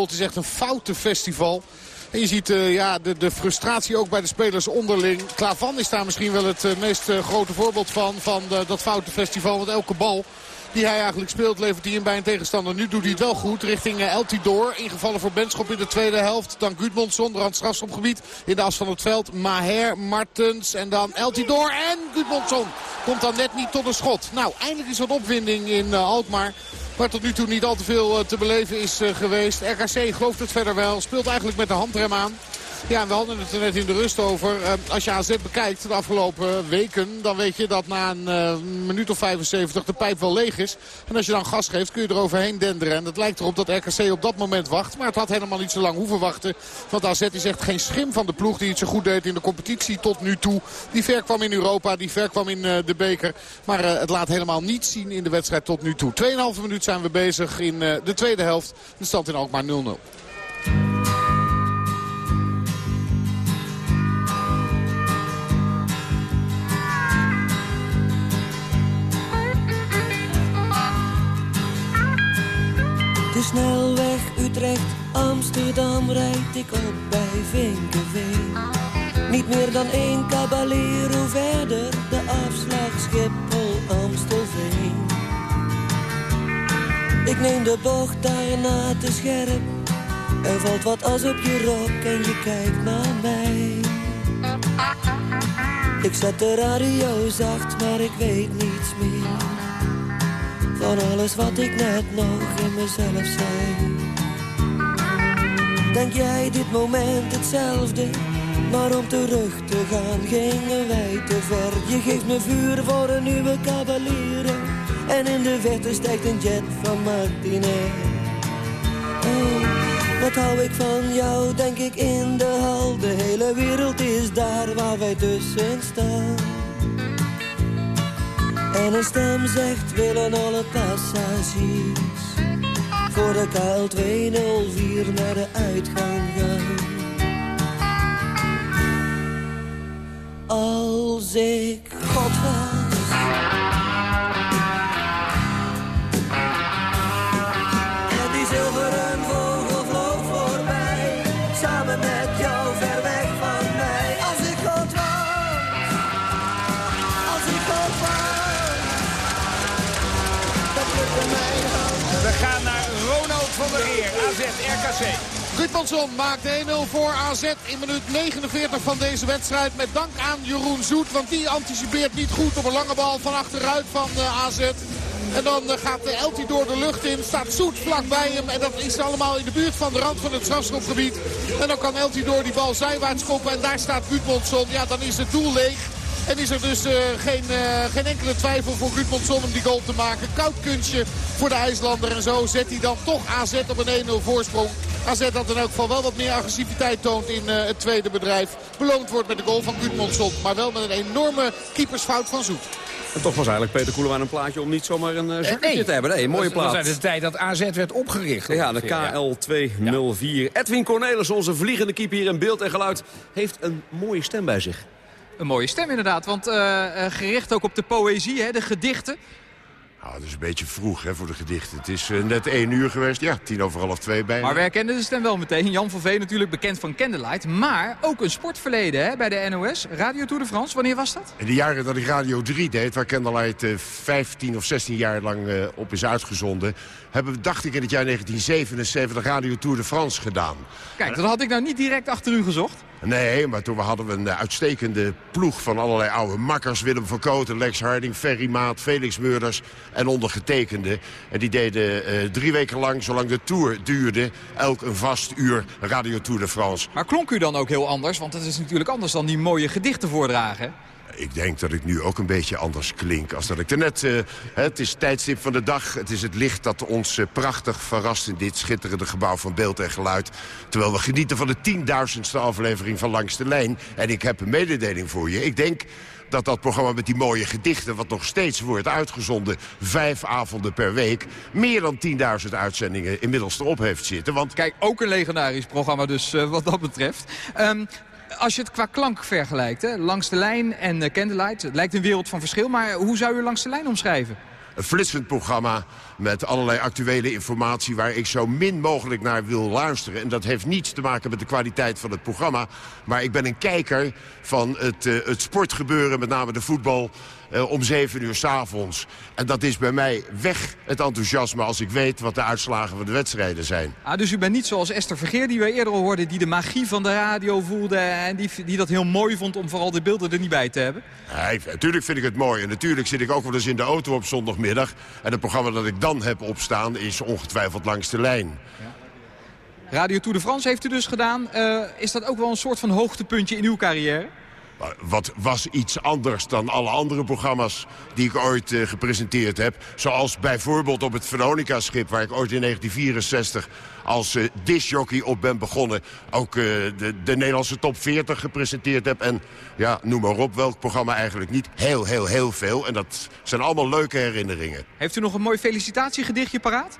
Het is echt een foute festival. Je ziet uh, ja, de, de, frustratie ook bij de spelers onderling. Klavan is daar misschien wel het uh, meest uh, grote voorbeeld van. Van dat foute festival. Want elke bal die hij eigenlijk speelt levert hij in bij een tegenstander. Nu doet hij het wel goed richting uh, Eltidoor. Ingevallen voor Benschop in de tweede helft. Dan Gudmundsson, rand in de as van het veld. Maher, Martens en dan Eltidoor en Gudmundsson. Komt dan net niet tot een schot. Nou, eindelijk is wat opwinding in Alkmaar. Waar tot nu toe niet al te veel uh, te beleven is uh, geweest. RKC gelooft het verder wel. Speelt eigenlijk met de handrem aan. Ja, we hadden het er net in de rust over. Uh, als je AZ bekijkt de afgelopen weken... dan weet je dat na een uh, minuut of 75 de pijp wel leeg is. En als je dan gas geeft kun je er overheen denderen. En het lijkt erop dat RKC op dat moment wacht. Maar het had helemaal niet zo lang hoeven wachten. Want AZ is echt geen schim van de ploeg die het zo goed deed in de competitie tot nu toe. Die ver kwam in Europa, die ver kwam in uh, de beker. Maar het laat helemaal niet zien in de wedstrijd tot nu toe. 2,5 minuut zijn we bezig in de tweede helft. De stand in Alkmaar 0-0. Snelweg Utrecht, Amsterdam rijd ik op bij Vinkenveen. Niet meer dan één caballero verder, de afslag Schiphol, Amstelveen. Ik neem de bocht daarna te scherp. Er valt wat as op je rok en je kijkt naar mij. Ik zet de radio zacht, maar ik weet niets meer. Van alles wat ik net nog in mezelf zei. Denk jij dit moment hetzelfde? Maar om terug te gaan gingen wij te ver. Je geeft me vuur voor een nieuwe cavalier. En in de verte stijgt een jet van Martine. Oh, wat hou ik van jou, denk ik in de hal. De hele wereld is daar waar wij tussen staan. En een stem zegt, willen alle passagiers voor de KL 204 naar de uitgang gaan. Als ik God was. AZ, RKC. Gudmundsson maakt 1-0 voor AZ in minuut 49 van deze wedstrijd. Met dank aan Jeroen Zoet, want die anticipeert niet goed op een lange bal van achteruit van uh, AZ. En dan uh, gaat uh, Elti door de lucht in, staat Zoet vlak bij hem. En dat is allemaal in de buurt van de rand van het strafschopgebied. En dan kan Elti door die bal zijwaarts koppen en daar staat Gudmundsson. Ja, dan is het doel leeg. En is er dus uh, geen, uh, geen enkele twijfel voor Gudmundsson om die goal te maken. Koud kunstje voor de IJslander. En zo zet hij dan toch AZ op een 1-0 voorsprong. AZ dat in elk geval wel wat meer agressiviteit toont in uh, het tweede bedrijf. Beloond wordt met de goal van Gudmundsson. Maar wel met een enorme keepersfout van Zoet. En toch was eigenlijk Peter Koelewijn een plaatje om niet zomaar een uh, zakkertje nee. te hebben. Nee, een mooie plaat. Dat was de tijd dat AZ werd opgericht. Ja, de KL204. Ja. Edwin Cornelis, onze vliegende keeper hier in beeld en geluid, heeft een mooie stem bij zich. Een mooie stem inderdaad, want uh, uh, gericht ook op de poëzie, hè, de gedichten. Nou, het is een beetje vroeg hè, voor de gedichten. Het is uh, net één uur geweest, ja, tien over half twee bijna. Maar we herkennen de stem wel meteen. Jan van Veen natuurlijk bekend van Candlelight. Maar ook een sportverleden hè, bij de NOS. Radio Tour de France, wanneer was dat? In de jaren dat ik Radio 3 deed, waar Candlelight uh, 15 of 16 jaar lang uh, op is uitgezonden... hebben we, dacht ik, in het jaar 1977 Radio Tour de France gedaan. Kijk, dat had ik nou niet direct achter u gezocht. Nee, maar toen hadden we een uitstekende ploeg van allerlei oude makkers. Willem van Kooten, Lex Harding, Ferry Maat, Felix Meurders en ondergetekende. En die deden uh, drie weken lang, zolang de Tour duurde, elk een vast uur Radio Tour de France. Maar klonk u dan ook heel anders? Want het is natuurlijk anders dan die mooie gedichten voordragen. Ik denk dat ik nu ook een beetje anders klink als dat ik er net... Uh, het is tijdstip van de dag. Het is het licht dat ons uh, prachtig verrast in dit schitterende gebouw van beeld en geluid. Terwijl we genieten van de tienduizendste aflevering van Langs de Lijn. En ik heb een mededeling voor je. Ik denk dat dat programma met die mooie gedichten... wat nog steeds wordt uitgezonden, vijf avonden per week... meer dan 10.000 uitzendingen inmiddels erop heeft zitten. Want... Kijk, ook een legendarisch programma dus uh, wat dat betreft. Um, als je het qua klank vergelijkt, hè? langs de lijn en uh, Candlelight... het lijkt een wereld van verschil, maar hoe zou u langs de lijn omschrijven? Een flitsend programma met allerlei actuele informatie... waar ik zo min mogelijk naar wil luisteren. En dat heeft niets te maken met de kwaliteit van het programma. Maar ik ben een kijker van het, uh, het sportgebeuren, met name de voetbal... Uh, om zeven uur s'avonds. En dat is bij mij weg, het enthousiasme, als ik weet wat de uitslagen van de wedstrijden zijn. Ah, dus u bent niet zoals Esther Vergeer, die we eerder al hoorden... die de magie van de radio voelde en die, die dat heel mooi vond... om vooral de beelden er niet bij te hebben? Nee, natuurlijk vind ik het mooi. En natuurlijk zit ik ook wel eens in de auto op zondagmiddag. En het programma dat ik dan heb opstaan is ongetwijfeld langs de lijn. Ja. Radio Tour de France heeft u dus gedaan. Uh, is dat ook wel een soort van hoogtepuntje in uw carrière? Wat was iets anders dan alle andere programma's die ik ooit uh, gepresenteerd heb. Zoals bijvoorbeeld op het Veronica-schip... waar ik ooit in 1964 als uh, disjockey op ben begonnen... ook uh, de, de Nederlandse top 40 gepresenteerd heb. En ja, noem maar op, welk programma eigenlijk niet. Heel, heel, heel veel. En dat zijn allemaal leuke herinneringen. Heeft u nog een mooi felicitatiegedichtje paraat?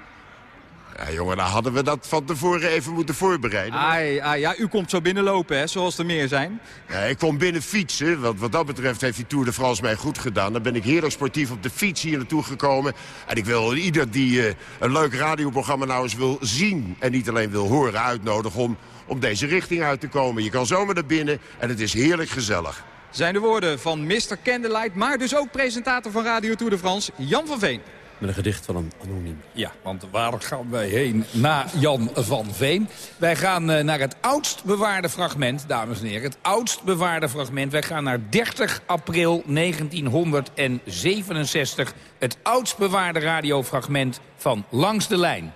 Ja, jongen, dan hadden we dat van tevoren even moeten voorbereiden. Ai, ai, ja, u komt zo binnenlopen, hè, zoals er meer zijn. Ja, ik kom binnen fietsen, want wat dat betreft heeft die Tour de France mij goed gedaan. Dan ben ik heerlijk sportief op de fiets hier naartoe gekomen. En ik wil ieder die uh, een leuk radioprogramma nou eens wil zien... en niet alleen wil horen, uitnodigen om, om deze richting uit te komen. Je kan zomaar naar binnen en het is heerlijk gezellig. Zijn de woorden van Mr. Candlelight, maar dus ook presentator van Radio Tour de France, Jan van Veen. Met een gedicht van een anoniem. Ja, want waar gaan wij heen na Jan van Veen? Wij gaan uh, naar het oudst bewaarde fragment, dames en heren. Het oudst bewaarde fragment. Wij gaan naar 30 april 1967. Het oudst bewaarde radiofragment van Langs de Lijn.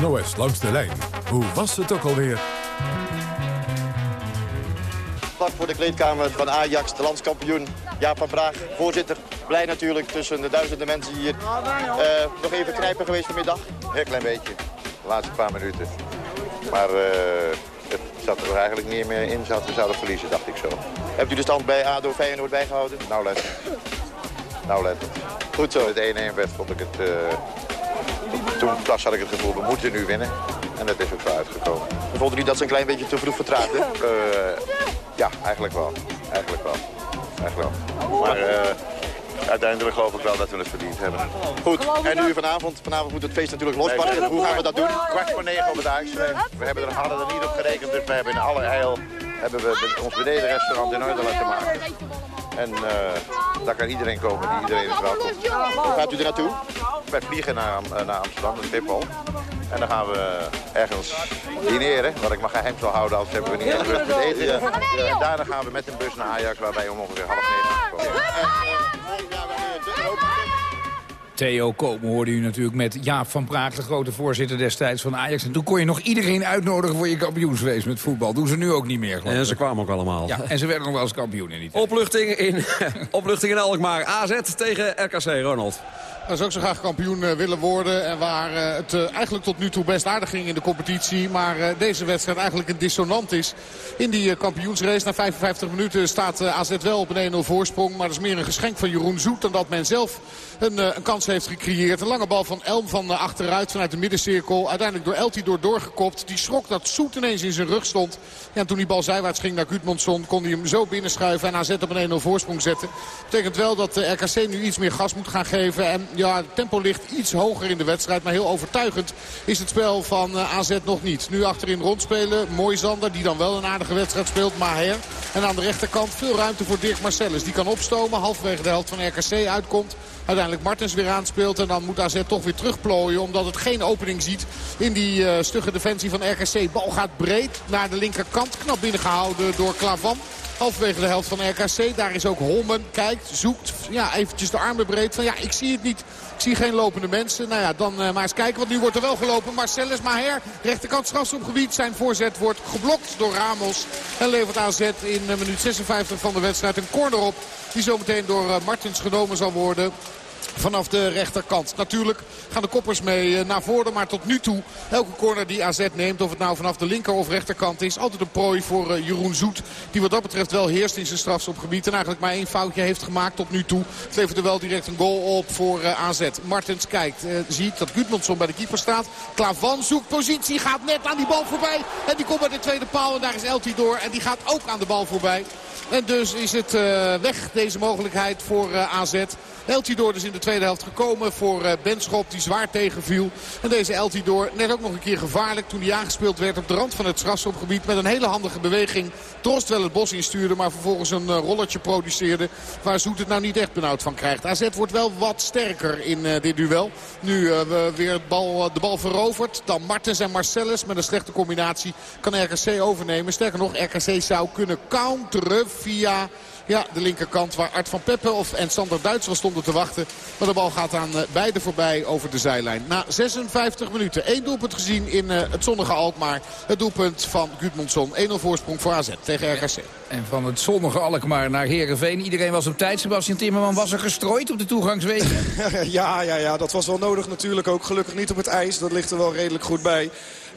NOS Langs de Lijn. Hoe was het ook alweer? Vlak voor de kleedkamer van Ajax, de landskampioen Jaap van Praag, voorzitter. Blij natuurlijk tussen de duizenden mensen hier. Uh, nog even knijpen geweest vanmiddag? Een heel klein beetje, de laatste paar minuten. Maar uh, het zat er eigenlijk niet meer in, zat, we zouden verliezen, dacht ik zo. Hebt u de stand bij ADO Feyenoord bijgehouden? Nou let. Nou let. Goed zo. Het 1-1 werd, vond ik het... Uh, toen pas had ik het gevoel, we moeten nu winnen. En dat is ook zo uitgekomen. Vonden u dat ze een klein beetje te vroeg vertraagden? Uh, [laughs] ja, eigenlijk wel. Eigenlijk wel. Eigenlijk wel. Maar uh, uiteindelijk geloof ik wel dat we het verdiend hebben. Goed, en nu vanavond? Vanavond moet het feest natuurlijk losbarsten. Hoe gaan we dat doen? Kwart voor negen op het Duitsland. We hebben er, hadden er niet op gerekend, dus we hebben in alle eil hebben we ons benedenrestaurant in orde laten maken. En uh, daar kan iedereen komen, iedereen is welkom. Hoe gaat u er naartoe? Wij vliegen naar, naar Amsterdam, naar Schiphol. En dan gaan we ergens dineren, wat ik maar geheim zal houden, als hebben we niet echt rust met eten. Ja. Ja, daarna gaan we met een bus naar Ajax, waar wij om ongeveer half negen komen. Theo Komen hoorde u natuurlijk met Jaap van Praag, de grote voorzitter destijds van Ajax. En toen kon je nog iedereen uitnodigen voor je kampioensfeest met voetbal. Doen ze nu ook niet meer. En ze kwamen ook allemaal. Ja, en ze werden nog wel eens kampioen in die tijd. Opluchting in, [laughs] opluchting in Alkmaar. AZ tegen RKC, Ronald. Zou ook zo graag kampioen willen worden. En waar het eigenlijk tot nu toe best aardig ging in de competitie. Maar deze wedstrijd eigenlijk een dissonant is. In die kampioensrace na 55 minuten staat AZ wel op een 1-0 voorsprong. Maar dat is meer een geschenk van Jeroen Zoet dan dat men zelf een, een kans heeft gecreëerd. Een lange bal van Elm van achteruit vanuit de middencirkel. Uiteindelijk door Eltidoor doorgekopt. Die schrok dat Zoet ineens in zijn rug stond. Ja, en toen die bal zijwaarts ging naar Gudmundsson kon hij hem zo binnenschuiven. En AZ op een 1-0 voorsprong zetten. Betekent wel dat de RKC nu iets meer gas moet gaan geven. En ja, het tempo ligt iets hoger in de wedstrijd. Maar heel overtuigend is het spel van AZ nog niet. Nu achterin rondspelen. Mooi Zander die dan wel een aardige wedstrijd speelt. Maher. En aan de rechterkant veel ruimte voor Dirk Marcellus. Die kan opstomen. Halverwege de helft van RKC uitkomt. Uiteindelijk Martens weer aanspeelt. En dan moet AZ toch weer terugplooien. Omdat het geen opening ziet in die uh, stugge defensie van RKC. Bal gaat breed naar de linkerkant. Knap binnengehouden door Klavan. Halverwege de helft van RKC. Daar is ook Holmen. Kijkt, zoekt. Ja, eventjes de armen breed. Van ja, ik zie het niet. Ik zie geen lopende mensen. Nou ja, dan uh, maar eens kijken. Want nu wordt er wel gelopen. Marcellus Maher, rechterkant strafschopgebied. Zijn voorzet wordt geblokt door Ramos. En levert AZ in uh, minuut 56 van de wedstrijd een corner op. Die zometeen door uh, Martens genomen zal worden vanaf de rechterkant. Natuurlijk gaan de koppers mee naar voren. Maar tot nu toe, elke corner die AZ neemt... of het nou vanaf de linker of rechterkant is... altijd een prooi voor uh, Jeroen Zoet. Die wat dat betreft wel heerst in zijn strafschopgebied. En eigenlijk maar één foutje heeft gemaakt tot nu toe. Het levert er wel direct een goal op voor uh, AZ. Martens kijkt, ziet dat Gudmundsson bij de keeper staat. Klavan zoekt positie, gaat net aan die bal voorbij. En die komt bij de tweede paal en daar is Elti door. En die gaat ook aan de bal voorbij. En dus is het weg, deze mogelijkheid voor AZ. Eltidoor dus in de tweede helft gekomen voor Benschop die zwaar tegenviel. En deze Eltidoor net ook nog een keer gevaarlijk toen hij aangespeeld werd op de rand van het strafschopgebied. Met een hele handige beweging. Trost wel het bos instuurde maar vervolgens een rolletje produceerde. Waar Zoet het nou niet echt benauwd van krijgt. AZ wordt wel wat sterker in uh, dit duel. Nu weer het bal, de bal veroverd. Dan Martens en Marcellus met een slechte combinatie kan RKC overnemen. Sterker nog, RKC zou kunnen counteren via... Ja, de linkerkant waar Art van Peppe of, en Sander Duitser stonden te wachten. Maar de bal gaat aan uh, beide voorbij over de zijlijn. Na 56 minuten. Eén doelpunt gezien in uh, het zonnige Alkmaar. Het doelpunt van Gudmundsson. 1-0 voorsprong voor AZ tegen RKC. En van het zonnige Alkmaar naar Heerenveen. Iedereen was op tijd. Sebastian Timmerman was er gestrooid op de toegangswegen. [laughs] ja, ja, ja, dat was wel nodig natuurlijk ook. Gelukkig niet op het ijs. Dat ligt er wel redelijk goed bij.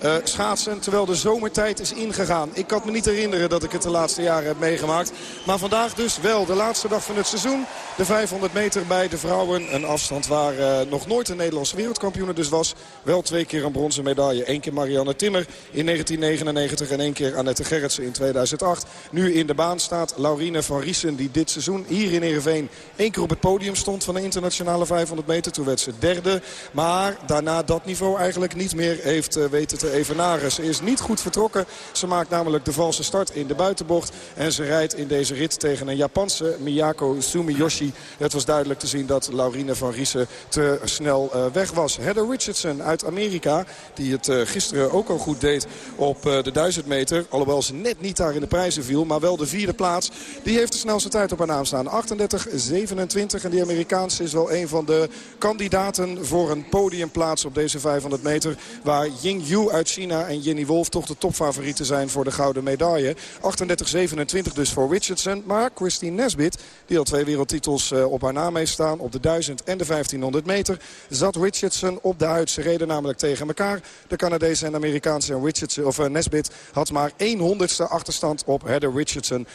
Uh, schaatsen. Terwijl de zomertijd is ingegaan. Ik kan me niet herinneren dat ik het de laatste jaren heb meegemaakt. Maar vandaag dus wel de laatste dag van het seizoen. De 500 meter bij de vrouwen. Een afstand waar uh, nog nooit een Nederlandse wereldkampioen dus was. Wel twee keer een bronzen medaille. Eén keer Marianne Timmer in 1999 en één keer Annette Gerritsen in 2008. Nu in de baan staat Laurine van Riesen die dit seizoen hier in Ereveen één keer op het podium stond van de internationale 500 meter. Toen werd ze derde. Maar daarna dat niveau eigenlijk niet meer heeft uh, weten te evenaren. Ze is niet goed vertrokken. Ze maakt namelijk de valse start in de buitenbocht. En ze rijdt in deze rit tegen een Japanse Miyako Sumiyoshi. Het was duidelijk te zien dat Laurine van Riesen te snel uh, weg was. Heather Richardson uit Amerika, die het uh, gisteren ook al goed deed op uh, de 1000 meter. Alhoewel ze net niet daar in de prijzen viel, maar wel de vierde plaats. Die heeft de snelste tijd op haar naam staan. 38-27 en die Amerikaanse is wel een van de kandidaten voor een podiumplaats op deze 500 meter. Waar Ying Yu uit China en Jenny Wolf toch de topfavorieten zijn voor de gouden medaille. 38-27 dus voor Richardson. Maar Christine Nesbit, die al twee wereldtitels uh, op haar naam heeft staan... op de 1000 en de 1500 meter, zat Richardson op de huid. Ze reden namelijk tegen elkaar. De Canadese en Amerikaanse en Richardson, of uh, Nesbit had maar 1 honderdste achterstand op Heather Richardson. 38-27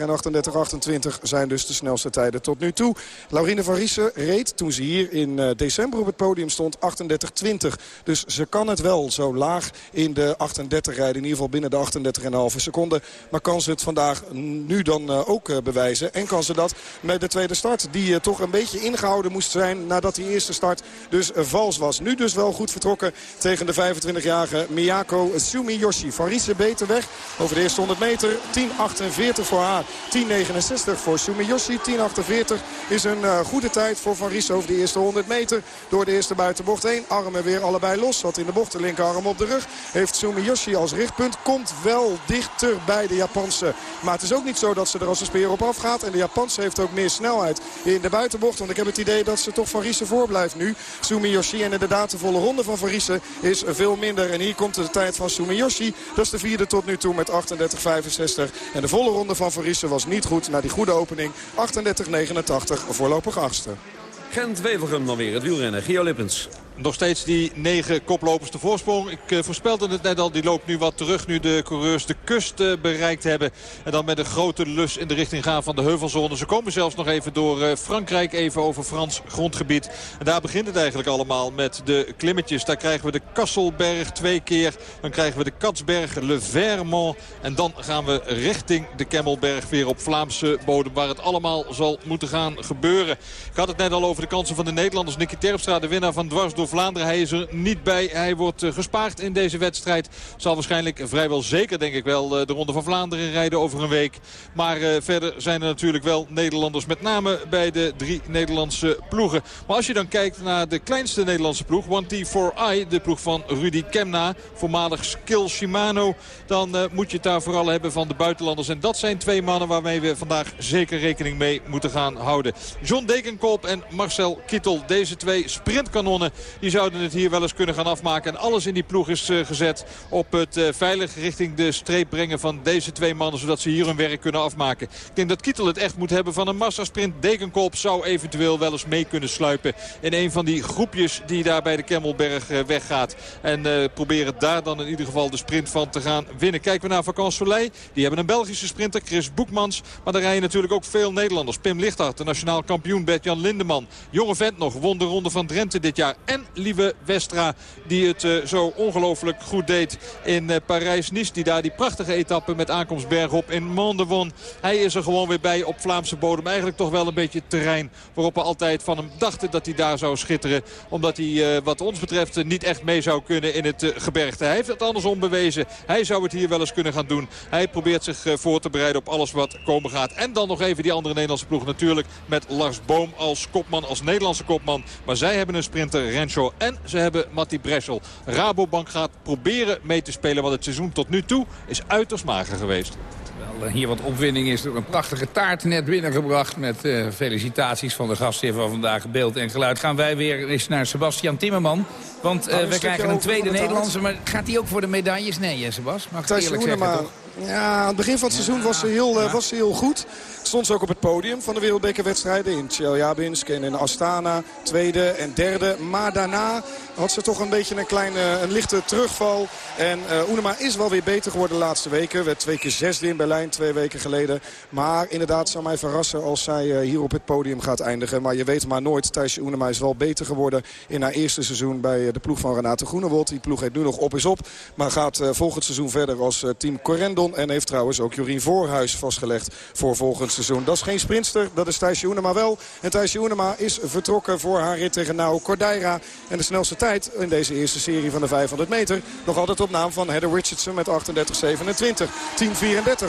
en 38-28 zijn dus de snelste tijden tot nu toe. Laurine van Riesen reed toen ze hier in uh, december op het podium stond 38-20. Dus ze kan het wel zo laag in de 38 rijden. In ieder geval binnen de 38,5 seconden. Maar kan ze het vandaag nu dan uh, ook uh, bewijzen. En kan ze dat met de tweede start. Die uh, toch een beetje ingehouden moest zijn nadat die eerste start dus vals was. Nu dus wel goed vertrokken tegen de 25-jarige Miyako Sumiyoshi. Van Riesen beter weg over de eerste 100 meter. 10.48 voor haar. 10.69 voor Sumiyoshi. 10.48 is een goede tijd voor Van Riesen over de eerste 100 meter. Door de eerste buitenbocht heen. Armen weer allebei los. In de bocht de linkerarm op de rug. Heeft Sumiyoshi als richtpunt. Komt wel dichter bij de Japanse. Maar het is ook niet zo dat ze er als een speer op afgaat. En de Japanse heeft ook meer snelheid in de buitenbocht. Want ik heb het idee dat ze toch Van Riesen voorblijft nu. Sumiyoshi en inderdaad de volle ronde van Van is veel minder. En hier komt de tijd van Sumiyoshi. Dat is de vierde tot nu toe met 38-65. En de volle ronde van Van was niet goed na die goede opening. 38-89 voorlopig achtste. Gent Wevelgem dan weer, het wielrennen. Gio Lippens. Nog steeds die negen koplopers de voorsprong. Ik uh, voorspelde het net al, die loopt nu wat terug nu de coureurs de kust uh, bereikt hebben. En dan met een grote lus in de richting gaan van de heuvelzone. Ze komen zelfs nog even door uh, Frankrijk, even over Frans grondgebied. En daar begint het eigenlijk allemaal met de klimmetjes. Daar krijgen we de Kasselberg twee keer. Dan krijgen we de Katsberg, Le Vermont. En dan gaan we richting de Kemmelberg weer op Vlaamse bodem. Waar het allemaal zal moeten gaan gebeuren. Ik had het net al over de kansen van de Nederlanders. Nicky Terpstra, de winnaar van dwars door Vlaanderen. Hij is er niet bij. Hij wordt uh, gespaard in deze wedstrijd. Zal waarschijnlijk vrijwel zeker denk ik wel uh, de Ronde van Vlaanderen rijden over een week. Maar uh, verder zijn er natuurlijk wel Nederlanders. Met name bij de drie Nederlandse ploegen. Maar als je dan kijkt naar de kleinste Nederlandse ploeg. 1T4i, de ploeg van Rudy Kemna. Voormalig Skill Shimano. Dan moet je het daar vooral hebben van de buitenlanders. En dat zijn twee mannen waarmee we vandaag zeker rekening mee moeten gaan houden. John Dekenkop en Marcel Kittel. Deze twee sprintkanonnen die zouden het hier wel eens kunnen gaan afmaken. En alles in die ploeg is uh, gezet op het uh, veilig richting de streep brengen van deze twee mannen. Zodat ze hier hun werk kunnen afmaken. Ik denk dat Kittel het echt moet hebben van een massasprint. Dekenkop zou eventueel wel eens mee kunnen sluipen. In een van die groepjes die daar bij de Kemmelberg uh, weggaat. En proberen daar dan in ieder geval de sprint van te gaan winnen. Kijken we naar Vacan Soleil. Die hebben een Belgische sprinter, Chris Boekmans. Maar daar rijden natuurlijk ook veel Nederlanders. Pim Lichthart, de nationaal kampioen Bert-Jan Lindeman. Jonge vent nog, won de ronde van Drenthe dit jaar. En Lieve Westra die het uh, zo ongelooflijk goed deed in uh, Parijs-Nice. Die daar die prachtige etappe met aankomst bergop in Monde won. Hij is er gewoon weer bij op Vlaamse bodem. Eigenlijk toch wel een beetje het terrein waarop we altijd van hem dachten dat hij daar zou schitteren. Omdat hij uh, wat ons betreft niet echt mee zou kunnen in het gebergte. Hij heeft het andersom bewezen. Hij zou het hier wel eens kunnen gaan doen. Hij probeert zich voor te bereiden op alles wat komen gaat. En dan nog even die andere Nederlandse ploeg natuurlijk. Met Lars Boom als kopman, als Nederlandse kopman. Maar zij hebben een sprinter, En ze hebben Matti Breschel. Rabobank gaat proberen mee te spelen. Want het seizoen tot nu toe is uiterst mager geweest. Terwijl hier wat opwinding is door een prachtige taart net binnengebracht... met uh, felicitaties van de gastheer van vandaag, beeld en geluid. Gaan wij weer eens naar Sebastian Timmerman. Want uh, we krijgen een tweede Nederlandse. Maar gaat hij ook voor de medailles? Nee, Sebas. Mag ik eerlijk zeggen, toch? Ja, aan het begin van het seizoen was ze heel, uh, was ze heel goed. Stond ze ook op het podium van de wereldbekerwedstrijden in Chelyabinsk en in Astana. Tweede en derde. Maar daarna had ze toch een beetje een kleine, een lichte terugval. En uh, Oenema is wel weer beter geworden de laatste weken. Werd twee keer zesde in Berlijn twee weken geleden. Maar inderdaad zou mij verrassen als zij uh, hier op het podium gaat eindigen. Maar je weet maar nooit. Thijsje Oenema is wel beter geworden in haar eerste seizoen bij de ploeg van Renate Groenewold. Die ploeg heeft nu nog op is op. Maar gaat volgend seizoen verder als team Corendon. En heeft trouwens ook Jorien Voorhuis vastgelegd voor volgend seizoen. Dat is geen sprinster, dat is Thijsje Oenema wel. En Thijsje Oenema is vertrokken voor haar rit tegen Nao Cordaira. En de snelste tijd in deze eerste serie van de 500 meter. Nog altijd op naam van Heather Richardson met 38-27.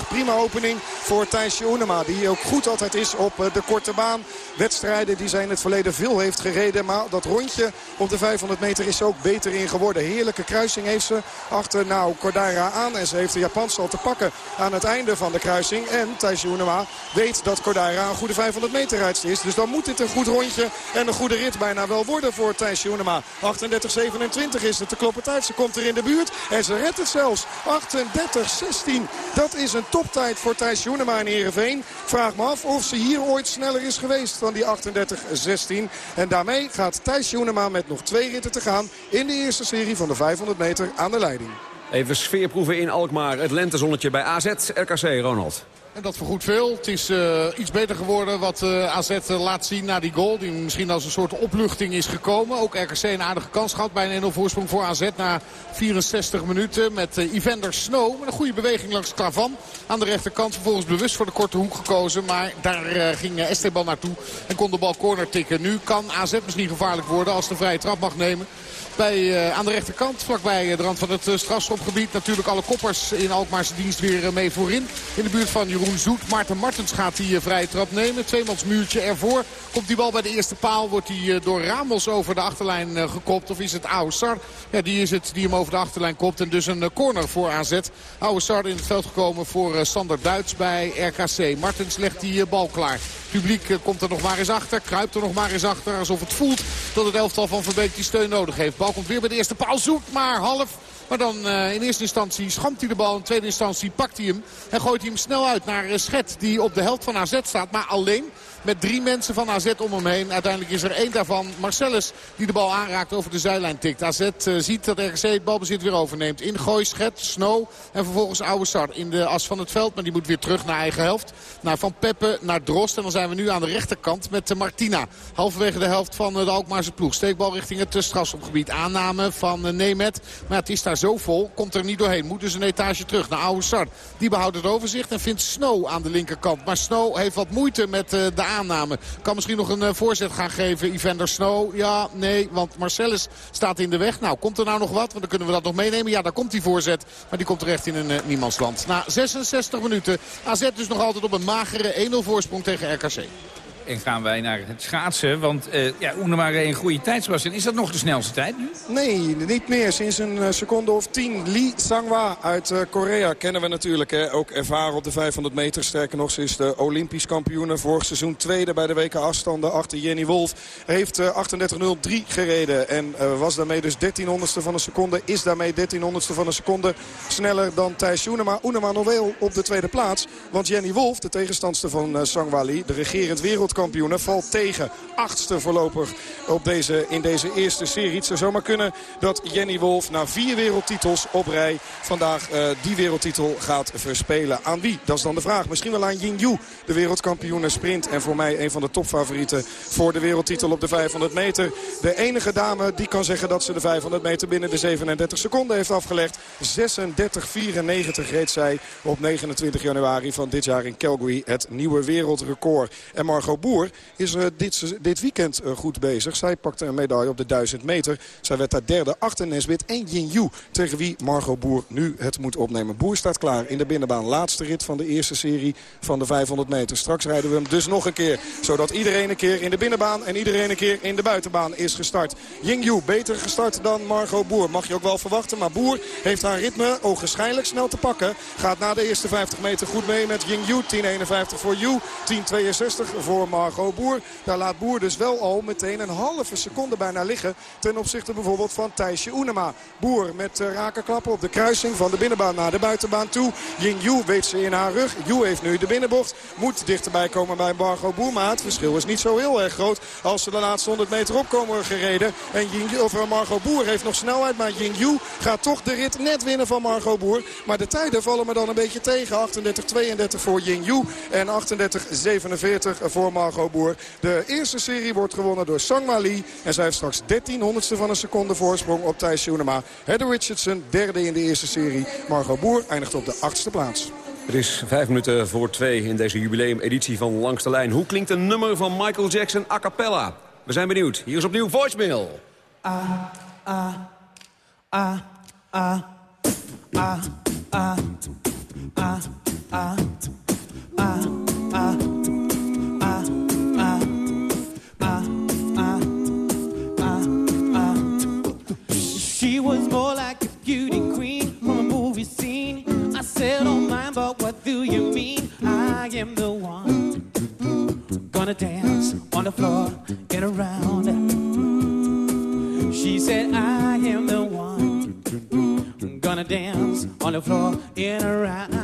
10-34. Prima opening voor Thijsje Oenema. Die ook goed altijd is op de korte baan. Wedstrijden die zij in het verleden veel heeft gereden. Maar dat rondje op de 500 meter is ze ook beter in geworden. Heerlijke kruising heeft ze achter Nao Cordaira aan. En ze heeft de Japanse al te pakken aan het einde van de kruising. En Thijsje Oenema weet dat Cordaira een goede 500 meter rijdster is. Dus dan moet dit een goed rondje en een goede rit bijna wel worden voor Thijsje Oenema. 38-27 is het te kloppen tijd. Ze komt er in de buurt en ze redt het zelfs. 38-16. Dat is een toptijd voor Thijs Joenema in Heerenveen. Vraag me af of ze hier ooit sneller is geweest dan die 38-16. En daarmee gaat Thijs Joenema met nog twee ritten te gaan in de eerste serie van de 500 meter aan de leiding. Even sfeerproeven in Alkmaar. Het lentezonnetje bij AZ, RKC, Ronald. En dat vergoedt veel. Het is uh, iets beter geworden wat uh, AZ uh, laat zien na die goal. Die misschien als een soort opluchting is gekomen. Ook RKC een aardige kans gehad bij een 1-0 voorsprong voor AZ na 64 minuten. Met Evander Snow met een goede beweging langs Klavan. Aan de rechterkant vervolgens bewust voor de korte hoek gekozen. Maar daar ging Esteban naartoe en kon de bal corner tikken. Nu kan AZ misschien gevaarlijk worden als de vrije trap mag nemen. Bij, uh, aan de rechterkant, vlakbij de rand van het uh, strafschopgebied. Natuurlijk alle koppers in Alkmaarse dienst weer mee voorin. In de buurt van Jeroen Zoet. Maarten Martens gaat die vrije trap nemen. Tweemans muurtje ervoor. Komt die bal bij de eerste paal. Wordt die door Ramos over de achterlijn gekopt. Of is het Oussar? Ja, die is het die hem over de achterlijn kopt. En dus een corner voor AZ. Oussar in het veld gekomen voor Sander Duits bij RKC. Martens legt die bal klaar. publiek komt er nog maar eens achter. Kruipt er nog maar eens achter. Alsof het voelt dat het elftal van Verbeek die steun nodig heeft bal komt weer bij de eerste paal. Zoekt maar half. Maar dan uh, in eerste instantie schampt hij de bal. In tweede instantie pakt hij hem. En gooit hij hem snel uit naar Schet. Die op de helft van AZ staat. Maar alleen met drie mensen van AZ om hem heen. Uiteindelijk is er één daarvan, Marcellus, die de bal aanraakt over de zijlijn tikt. AZ uh, ziet dat RC het balbezit weer overneemt. Ingooi, Schet, Snow en vervolgens Ouwesar in de as van het veld. Maar die moet weer terug naar eigen helft. Naar Van Peppe, naar Drost. En dan zijn we nu aan de rechterkant met uh, Martina. Halverwege de helft van uh, de Alkmaarse ploeg. Steekbal richting het strafschopgebied. Aanname van Nemet. Maar het is daar zo vol. Komt er niet doorheen. Moet dus een etage terug naar Ouwesar. Die behoudt het overzicht en vindt Snow aan de linkerkant. Maar Snow heeft wat moeite met de aanname. Kan misschien nog een uh, voorzet gaan geven. Evander Snow. Ja, nee, want Marcellus staat in de weg. Nou, komt er nou nog wat? Want dan kunnen we dat nog meenemen. Ja, daar komt die voorzet. Maar die komt terecht in een uh, niemandsland. Na 66 minuten. AZ dus nog altijd op een magere 1-0 voorsprong tegen RKC. En gaan wij naar het schaatsen. Want uh, ja, een goede tijd, Sebastian. Is dat nog de snelste tijd nu? Nee, niet meer. Sinds een uh, seconde of tien. Lee Sangwa uit uh, Korea kennen we natuurlijk. Hè. Ook ervaren op de 500 meter. Sterker nog, ze is de Olympisch kampioene. Vorig seizoen tweede bij de weken afstanden achter Jenny Wolf. Heeft 38.03 gereden. En was daarmee dus 1300ste van een seconde. Is daarmee 1300ste van een seconde sneller dan Thijs Oenema. Oenema nog wel op de tweede plaats. Want Jenny Wolf, de tegenstandster van Sangwa Lee, de regerend wereld wereldkampioenen. Valt tegen. Achtste voorlopig op deze, in deze eerste serie. Het zou zomaar kunnen dat Jenny Wolf na vier wereldtitels op rij vandaag uh, die wereldtitel gaat verspelen. Aan wie? Dat is dan de vraag. Misschien wel aan Ying de wereldkampioen sprint. En voor mij een van de topfavorieten voor de wereldtitel op de 500 meter. De enige dame die kan zeggen dat ze de 500 meter binnen de 37 seconden heeft afgelegd. 36-94 reed zij op 29 januari van dit jaar in Calgary het nieuwe wereldrecord. En Margot Boer is uh, dit, dit weekend uh, goed bezig. Zij pakte een medaille op de 1000 meter. Zij werd daar derde achter Nesbit en Yin Yu. Tegen wie Margot Boer nu het moet opnemen. Boer staat klaar in de binnenbaan. Laatste rit van de eerste serie van de 500 meter. Straks rijden we hem dus nog een keer. Zodat iedereen een keer in de binnenbaan en iedereen een keer in de buitenbaan is gestart. Ying Yu beter gestart dan Margot Boer. Mag je ook wel verwachten. Maar Boer heeft haar ritme ogenschijnlijk snel te pakken. Gaat na de eerste 50 meter goed mee met Ying Yu. 10.51 voor Yu. 10.62 voor Margot Boer. Daar laat Boer dus wel al meteen een halve seconde bijna liggen. Ten opzichte bijvoorbeeld van Thijsje Oenema. Boer met uh, rakenklappen op de kruising van de binnenbaan naar de buitenbaan toe. Ying Yu weet ze in haar rug. Yu heeft nu de binnenbocht. Moet dichterbij komen bij Margot Boer. Maar het verschil is niet zo heel erg groot als ze de laatste 100 meter opkomen gereden. En Ying, of uh, Margot Boer heeft nog snelheid. Maar Ying gaat toch de rit net winnen van Margot Boer. Maar de tijden vallen me dan een beetje tegen. 38-32 voor Ying en 38-47 voor Margot Boer. De eerste serie wordt gewonnen door Sangma Lee. En zij heeft straks 13 honderdste van een seconde voorsprong op Thijs Schoenema. Heather Richardson, derde in de eerste serie. Margot Boer eindigt op de achtste plaats. Het is vijf minuten voor twee in deze jubileumeditie van Langs de Lijn. Hoe klinkt een nummer van Michael Jackson a cappella? We zijn benieuwd. Hier is opnieuw voicemail. Ah, ah, ah, ah, ah, ah, ah, ah, ah, ah. Am the one gonna dance on the floor and around. She said, I am the one gonna dance on the floor and around.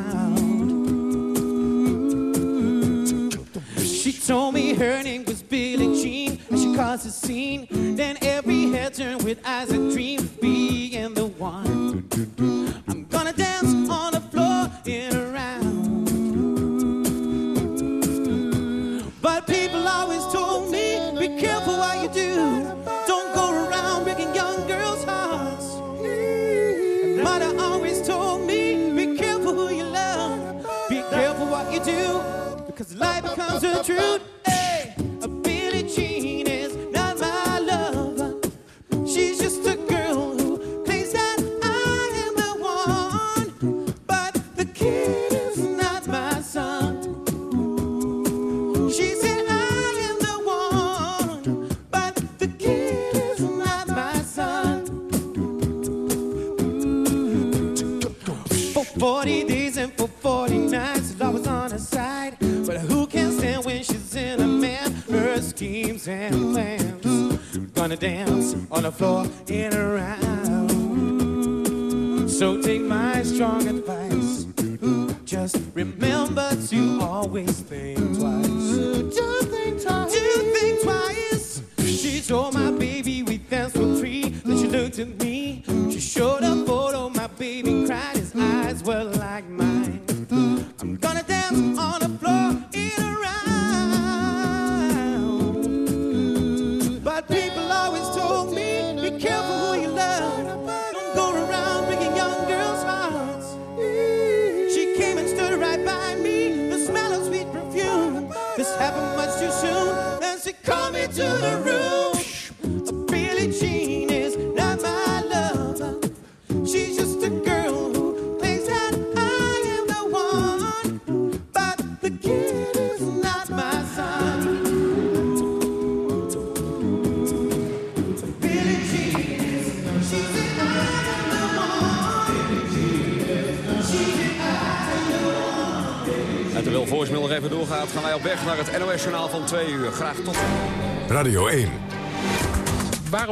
She told me her name was Billie Jean, and she caused a scene. Then every head turned with eyes that dream of being the one. I'm gonna dance on the floor and around. The truth.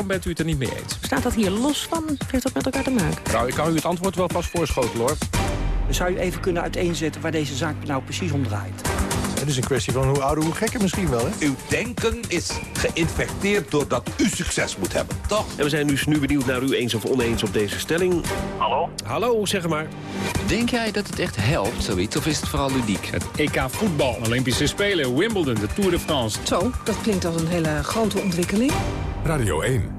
Bent u het er niet mee eens? Staat dat hier los van? Heeft dat met elkaar te maken? Nou, ik kan u het antwoord wel pas voorschotelen, hoor. Zou u even kunnen uiteenzetten waar deze zaak nou precies om draait? Het is een kwestie van hoe ouder, hoe gekker misschien wel, hè? Uw denken is geïnfecteerd doordat u succes moet hebben, toch? En we zijn dus nu benieuwd naar u eens of oneens op deze stelling. Hallo? Hallo, zeg maar. Denk jij dat het echt helpt, zoiets, of is het vooral ludiek? Het EK voetbal, Olympische Spelen, Wimbledon, de Tour de France. Zo, dat klinkt als een hele grote ontwikkeling. Radio 1.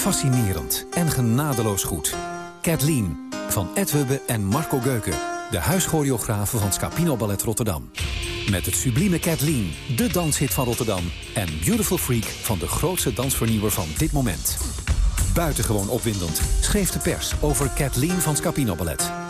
Fascinerend en genadeloos goed. Kathleen van Ed Hubbe en Marco Geuken... de huischoreografen van Scapino Ballet Rotterdam. Met het sublieme Kathleen, de danshit van Rotterdam... en Beautiful Freak van de grootste dansvernieuwer van dit moment. Buitengewoon opwindend schreef de pers over Kathleen van Scapino Ballet.